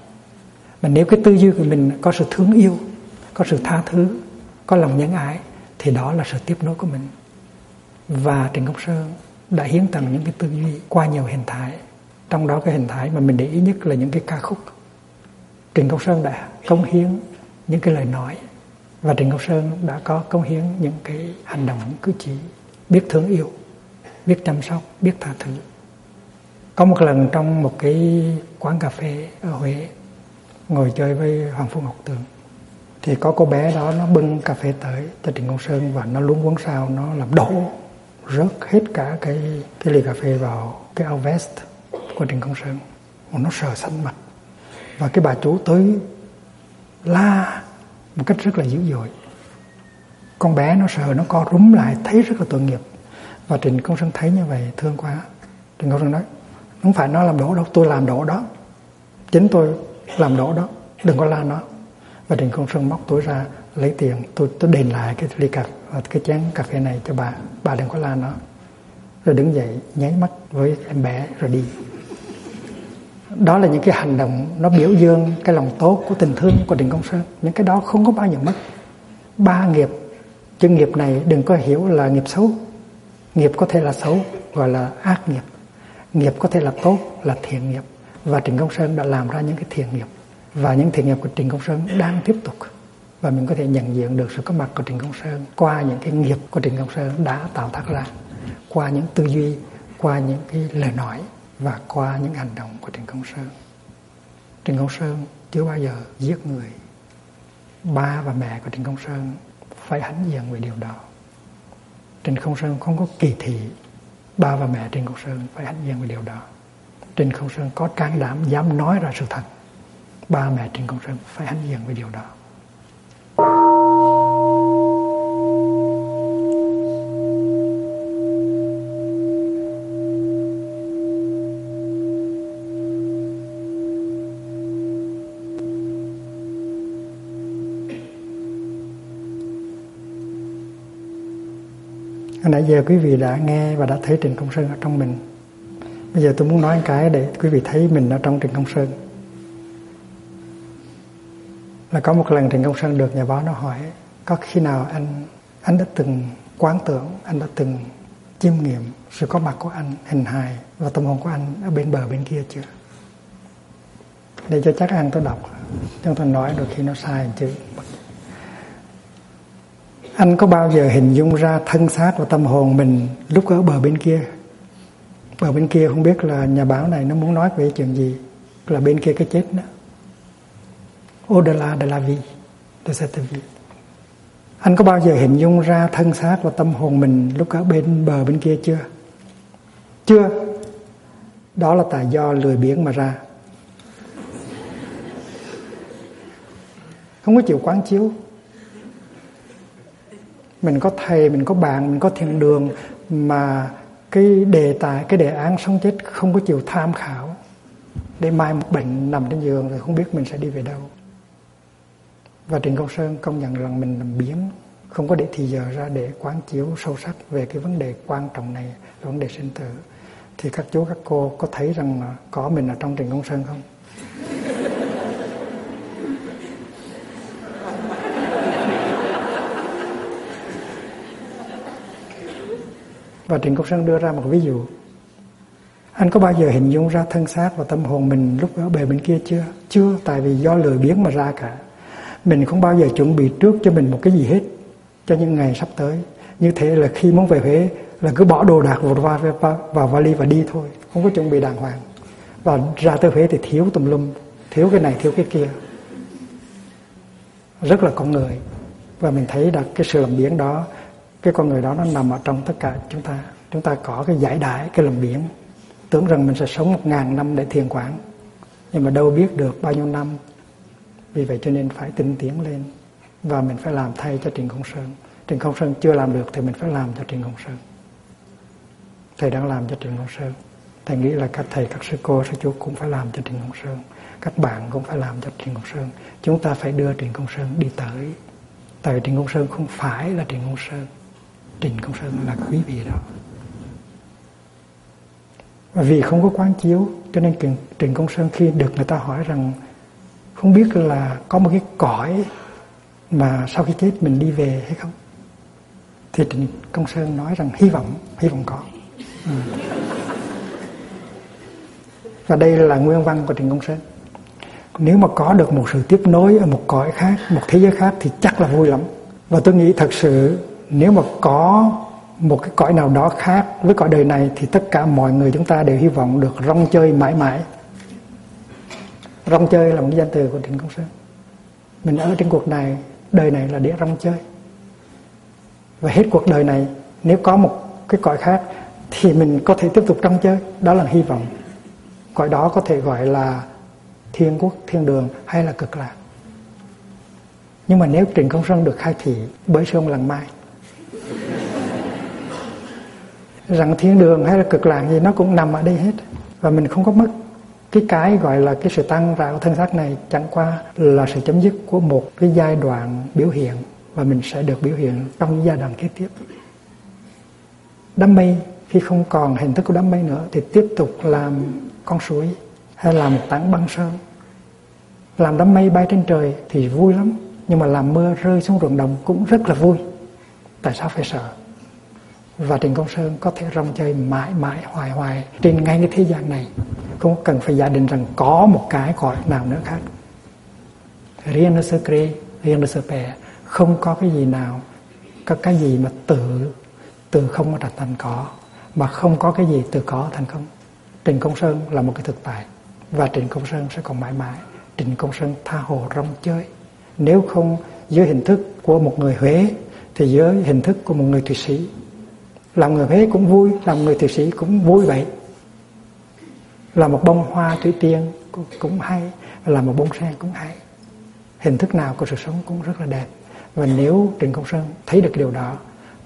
Mà nếu cái tư duy của mình có sự thương yêu, có sự tha thứ, có lòng nhân ái, thì đó là sự tiếp nối của mình. Và Trịnh Công Sơn đã hiến tặng những cái tư duy qua nhiều hình thái. Trong đó cái hình thái mà mình để ý nhất là những cái ca khúc. Trịnh Công Sơn đã cống hiến những cái lời nói. Và Trịnh Công Sơn đã có cống hiến những cái hành động cử chỉ, biết thương yêu, biết chăm sóc, biết tha thứ. Có một lần trong một cái quán cà phê ở Huế, ngồi chơi với Hoàng Phu Ngọc Tường, thì có cô bé đó nó bưng cà phê tới cho Trịnh Công Sơn và nó luôn quấn sao, nó làm đổ rớt hết cả cái cái ly cà phê vào cái áo vest của Trịnh Công Sơn, mà nó sờ xanh mặt. Và cái bà chủ tới la một cách rất là dữ dội. Con bé nó sờ, nó co rúm lại, thấy rất là tội nghiệp. Và Trịnh Công Sơn thấy như vậy, thương quá. Trịnh Công Sơn nói, không phải nó làm đổ đâu, tôi làm đổ đó. Chính tôi làm đổ đó, đừng có la nó. Và Trịnh Công Sơn móc túi ra, lấy tiền, tôi tôi đền lại cái ly cà cái chén cà phê này cho bà. Bà đừng có la nó. Rồi đứng dậy, nháy mắt với em bé, rồi đi. Đó là những cái hành động nó biểu dương cái lòng tốt của tình thương của Trịnh Công Sơn. Những cái đó không có bao giờ mất. Ba nghiệp chứ nghiệp này đừng có hiểu là nghiệp xấu. Nghiệp có thể là xấu gọi là ác nghiệp. Nghiệp có thể là tốt, là thiện nghiệp. Và Trịnh Công Sơn đã làm ra những cái thiện nghiệp. Và những thiện nghiệp của Trịnh Công Sơn đang tiếp tục và mình có thể nhận diện được sự có mặt của Trịnh Công Sơn qua những cái nghiệp của Trịnh Công Sơn đã tạo tác ra, qua những tư duy, qua những cái lời nói và qua những hành động của Trịnh Công Sơn. Trịnh Công Sơn chưa bao giờ giết người. Ba và mẹ của Trịnh Công Sơn phải hãnh diện về điều đó. Trịnh Công Sơn không có kỳ thị. Ba và mẹ Trịnh Công Sơn phải hãnh diện về điều đó. Trịnh Công Sơn có can đảm dám nói ra sự thật. Ba mẹ Trịnh Công Sơn phải hãnh diện về điều đó. Nãy giờ quý vị đã nghe và đã thấy Trịnh Công Sơn ở trong mình. Bây giờ tôi muốn nói cái để quý vị thấy mình ở trong Trịnh Công Sơn. Là có một lần Trịnh Công Sơn được nhà báo nó hỏi, có khi nào anh anh đã từng quán tưởng, anh đã từng chiêm nghiệm sự có mặt của anh, hình hài và tâm hồn của anh ở bên bờ bên kia chưa? Để cho chắc ăn tôi đọc chúng tôi nói đôi khi nó sai chứ anh có bao giờ hình dung ra thân xác và tâm hồn mình lúc ở bờ bên kia? Bờ bên kia không biết là nhà báo này nó muốn nói về chuyện gì là bên kia cái chết đó. De la de la vie, de cette vie. anh có bao giờ hình dung ra thân xác và tâm hồn mình lúc ở bên bờ bên kia chưa? Chưa. Đó là tại do lười biếng mà ra. Không có chịu quán chiếu mình có thầy, mình có bạn, mình có thiền đường mà cái đề tài, cái đề án sống chết không có chịu tham khảo. Để mai một bệnh nằm trên giường rồi không biết mình sẽ đi về đâu. Và Trịnh Công Sơn công nhận rằng mình làm biến, không có để thì giờ ra để quán chiếu sâu sắc về cái vấn đề quan trọng này vấn đề sinh tử. Thì các chú, các cô có thấy rằng có mình ở trong Trịnh Công Sơn không? Và Trịnh Công Sơn đưa ra một ví dụ. Anh có bao giờ hình dung ra thân xác và tâm hồn mình lúc ở bề bên kia chưa? Chưa tại vì do lười biếng mà ra cả. Mình không bao giờ chuẩn bị trước cho mình một cái gì hết cho những ngày sắp tới. Như thế là khi muốn về Huế là cứ bỏ đồ đạc vào, vào, vào, vào vali và đi thôi. Không có chuẩn bị đàng hoàng. Và ra tới Huế thì thiếu tùm lum thiếu cái này thiếu cái kia. Rất là con người. Và mình thấy được cái sự làm biến đó cái con người đó nó nằm ở trong tất cả chúng ta. Chúng ta có cái giải đại cái làm biển. Tưởng rằng mình sẽ sống một ngàn năm để thiền quán. Nhưng mà đâu biết được bao nhiêu năm. Vì vậy cho nên phải tinh tiến lên. Và mình phải làm thay cho Trịnh Công Sơn. Trịnh Công Sơn chưa làm được thì mình phải làm cho Trịnh Công Sơn. Thầy đang làm cho Trịnh Công Sơn. Thầy nghĩ là các thầy, các sư cô, sư chú cũng phải làm cho Trịnh Công Sơn. Các bạn cũng phải làm cho Trịnh Công Sơn. Chúng ta phải đưa Trịnh Công Sơn đi tới. Tại Trịnh Công Sơn không phải là Trịnh Công Sơn trình Công Sơn là quý vị đó và vì không có quán chiếu, cho nên Trình Công Sơn khi được người ta hỏi rằng không biết là có một cái cõi mà sau khi chết mình đi về hay không, thì Trịnh Công Sơn nói rằng hy vọng hy vọng có. Ừ. và đây là nguyên văn của Trịnh Công Sơn. Nếu mà có được một sự tiếp nối ở một cõi khác, một thế giới khác thì chắc là vui lắm. Và tôi nghĩ thật sự nếu mà có một cái cõi nào đó khác với cõi đời này thì tất cả mọi người chúng ta đều hy vọng được rong chơi mãi mãi. Rong chơi là một danh từ của Trịnh Công Sơn. Mình ở trên cuộc này, đời này là để rong chơi. Và hết cuộc đời này, nếu có một cái cõi khác thì mình có thể tiếp tục rong chơi. Đó là hy vọng. Cõi đó có thể gọi là thiên quốc, thiên đường hay là cực lạc. Nhưng mà nếu Trịnh Công Sơn được khai thị bởi sông Làng Mai rằng thiên đường hay là cực lạc gì nó cũng nằm ở đây hết. Và mình không có mất cái cái gọi là cái sự tăng vào thân xác này. Chẳng qua là sự chấm dứt của một cái giai đoạn biểu hiện và mình sẽ được biểu hiện trong giai đoạn kế tiếp. Đám mây, khi không còn hình thức của đám mây nữa, thì tiếp tục làm con suối hay làm một tảng băng sơn. Làm đám mây bay trên trời thì vui lắm, nhưng mà làm mưa rơi xuống ruộng đồng cũng rất là vui. Tại sao phải sợ? Và Trịnh Công Sơn có thể rong chơi mãi mãi, hoài hoài trên ngay cái thế gian này. Không cần phải giả định rằng có một cái cõi nào nữa khác. Riêng nó sơ kê, riêng nó sơ pè không có cái gì nào, có cái gì mà tự từ không mà đặt thành có, mà không có cái gì từ có thành không. Trịnh Công Sơn là một cái thực tại, và Trịnh Công Sơn sẽ còn mãi mãi. Trịnh Công Sơn tha hồ rong chơi. Nếu không, dưới hình thức của một người Huế thì dưới hình thức của một người Thụy Sĩ làm người Huế cũng vui, làm người Thụy Sĩ cũng vui vậy. Là một bông hoa thủy tiên cũng hay, là một bông sen cũng hay. Hình thức nào của sự sống cũng rất là đẹp. Và nếu Trịnh Công Sơn thấy được điều đó,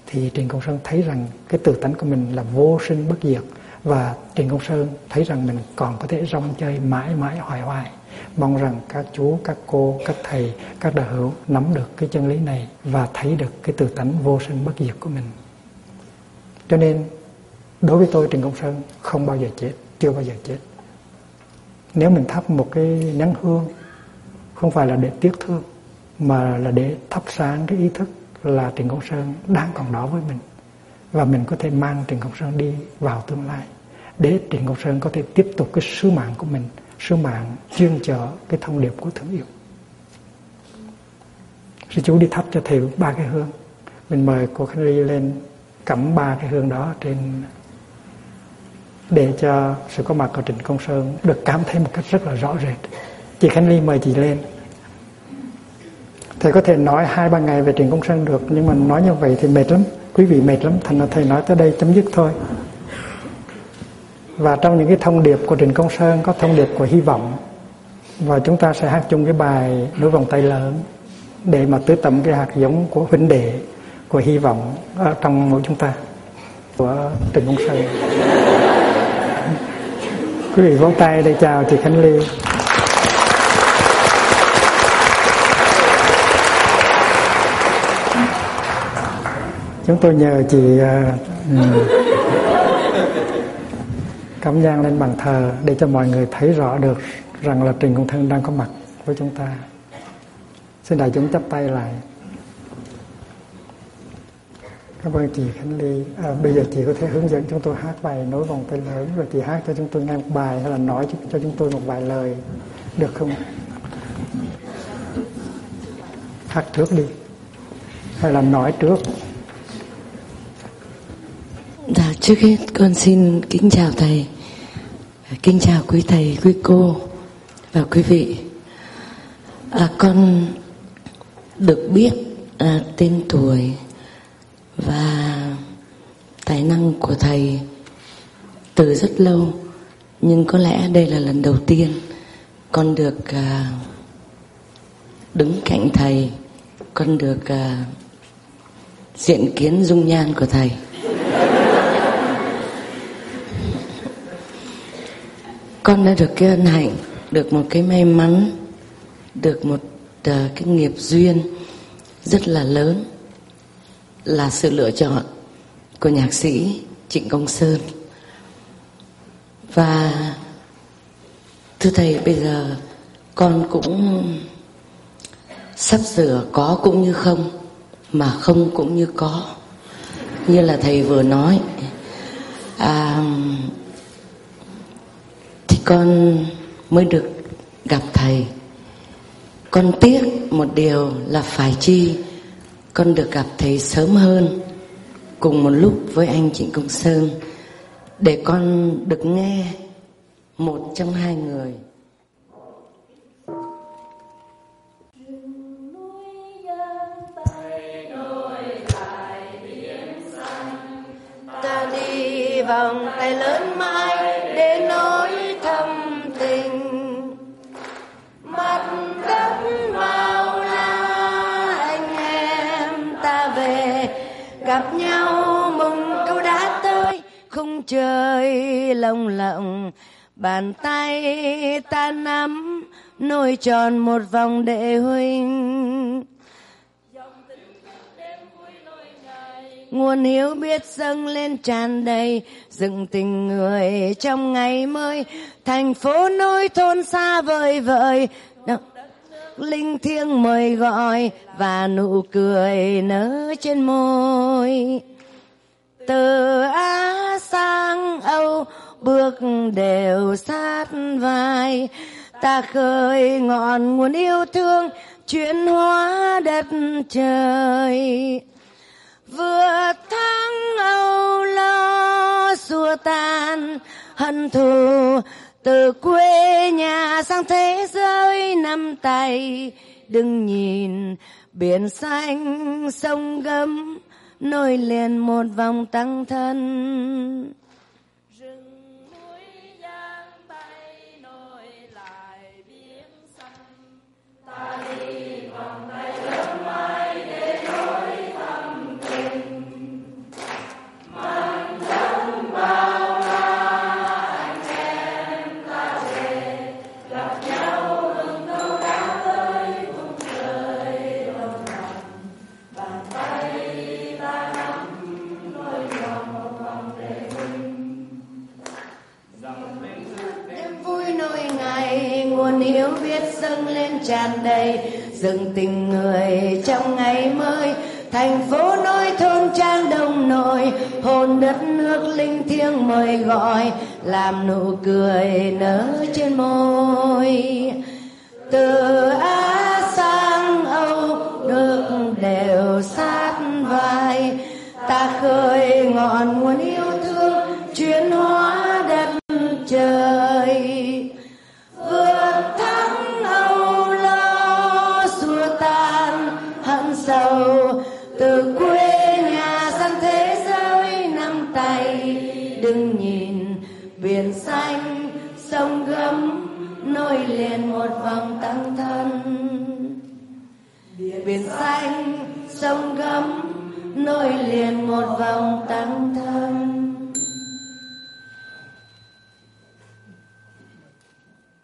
thì Trịnh Công Sơn thấy rằng cái tự tánh của mình là vô sinh bất diệt. Và Trịnh Công Sơn thấy rằng mình còn có thể rong chơi mãi mãi hoài hoài. Mong rằng các chú, các cô, các thầy, các đạo hữu nắm được cái chân lý này và thấy được cái tự tánh vô sinh bất diệt của mình cho nên, đối với tôi, Trần Công Sơn không bao giờ chết, chưa bao giờ chết. Nếu mình thắp một cái nén hương, không phải là để tiếc thương, mà là để thắp sáng cái ý thức là Trịnh Công Sơn đang còn đó với mình. Và mình có thể mang Trịnh Công Sơn đi vào tương lai, để Trịnh Công Sơn có thể tiếp tục cái sứ mạng của mình, sứ mạng chuyên chở cái thông điệp của thương yêu. Sư chú đi thắp cho thầy ba cái hương. Mình mời cô Khánh Ly lên cắm ba cái hương đó trên để cho sự có mặt của Trịnh Công Sơn được cảm thấy một cách rất là rõ rệt. Chị Khánh Ly mời chị lên. thầy có thể nói hai ba ngày về Trịnh Công Sơn được, nhưng mà nói như vậy thì mệt lắm quý vị mệt lắm, thành là thầy nói tới đây chấm dứt thôi và trong những cái thông điệp của Trịnh Công Sơn, có thông điệp của hy vọng và chúng ta sẽ hát chung cái bài nối vòng tay lớn để mà tứ tầm cái hạt giống của huynh đệ của hy vọng ở trong mỗi chúng ta của Trịnh Công Sơn quý vị vỗ tay để chào chị Khánh Ly chúng tôi nhờ chị ờ, ừ, uh, cắm nhang lên bàn thờ để cho mọi người thấy rõ được rằng là Trình Công Thân đang có mặt với chúng ta. Xin đại chúng chắp tay lại. Cảm ơn chị Khánh Ly. À, bây giờ chị có thể hướng dẫn chúng tôi hát bài nối vòng tay lớn rồi chị hát cho chúng tôi nghe một bài hay là nói cho chúng tôi một vài lời được không? Hát trước đi. Hay là nói trước? Dạ, trước hết con xin kính chào thầy, kính chào quý thầy, quý cô và quý vị. À, con được biết à, tên tuổi và tài năng của thầy từ rất lâu, nhưng có lẽ đây là lần đầu tiên con được à, đứng cạnh thầy, con được à, diện kiến dung nhan của thầy. con đã được cái ân hạnh được một cái may mắn được một à, cái nghiệp duyên rất là lớn là sự lựa chọn của nhạc sĩ Trịnh Công Sơn. Và thưa thầy bây giờ con cũng sắp sửa có cũng như không mà không cũng như có. Như là thầy vừa nói à, con mới được gặp thầy. Con tiếc một điều là phải chi con được gặp thầy sớm hơn, cùng một lúc với anh trịnh công sơn, để con được nghe một trong hai người. Vòng tay lớn mãi tới khung trời lồng lộng, bàn tay ta nắm nôi tròn một vòng đệ huynh. Nguồn hiếu biết dâng lên tràn đầy, dựng tình người trong ngày mới. Thành phố nối thôn xa vời vợi linh thiêng mời gọi và nụ cười nở trên môi từ á sang âu, bước đều sát vai. Ta khơi ngọn nguồn yêu thương, chuyển hóa đất trời. Vừa tháng âu, lo xua tan hận thù. Từ quê nhà sang thế giới nắm tay, đừng nhìn biển xanh sông gấm nối liền một vòng tăng thân. Tràn đầy dựng tình người trong ngày mới. Thành phố nối thôn trang đông nổi. Hồn đất nước linh thiêng mời gọi. Làm nụ cười nở trên môi. Từ á sang âu được đều sát vai. Ta khơi ngọn nguồn yêu thương, chuyển hóa đất trời. Biển xanh sông gấm nối liền một vòng tăng thân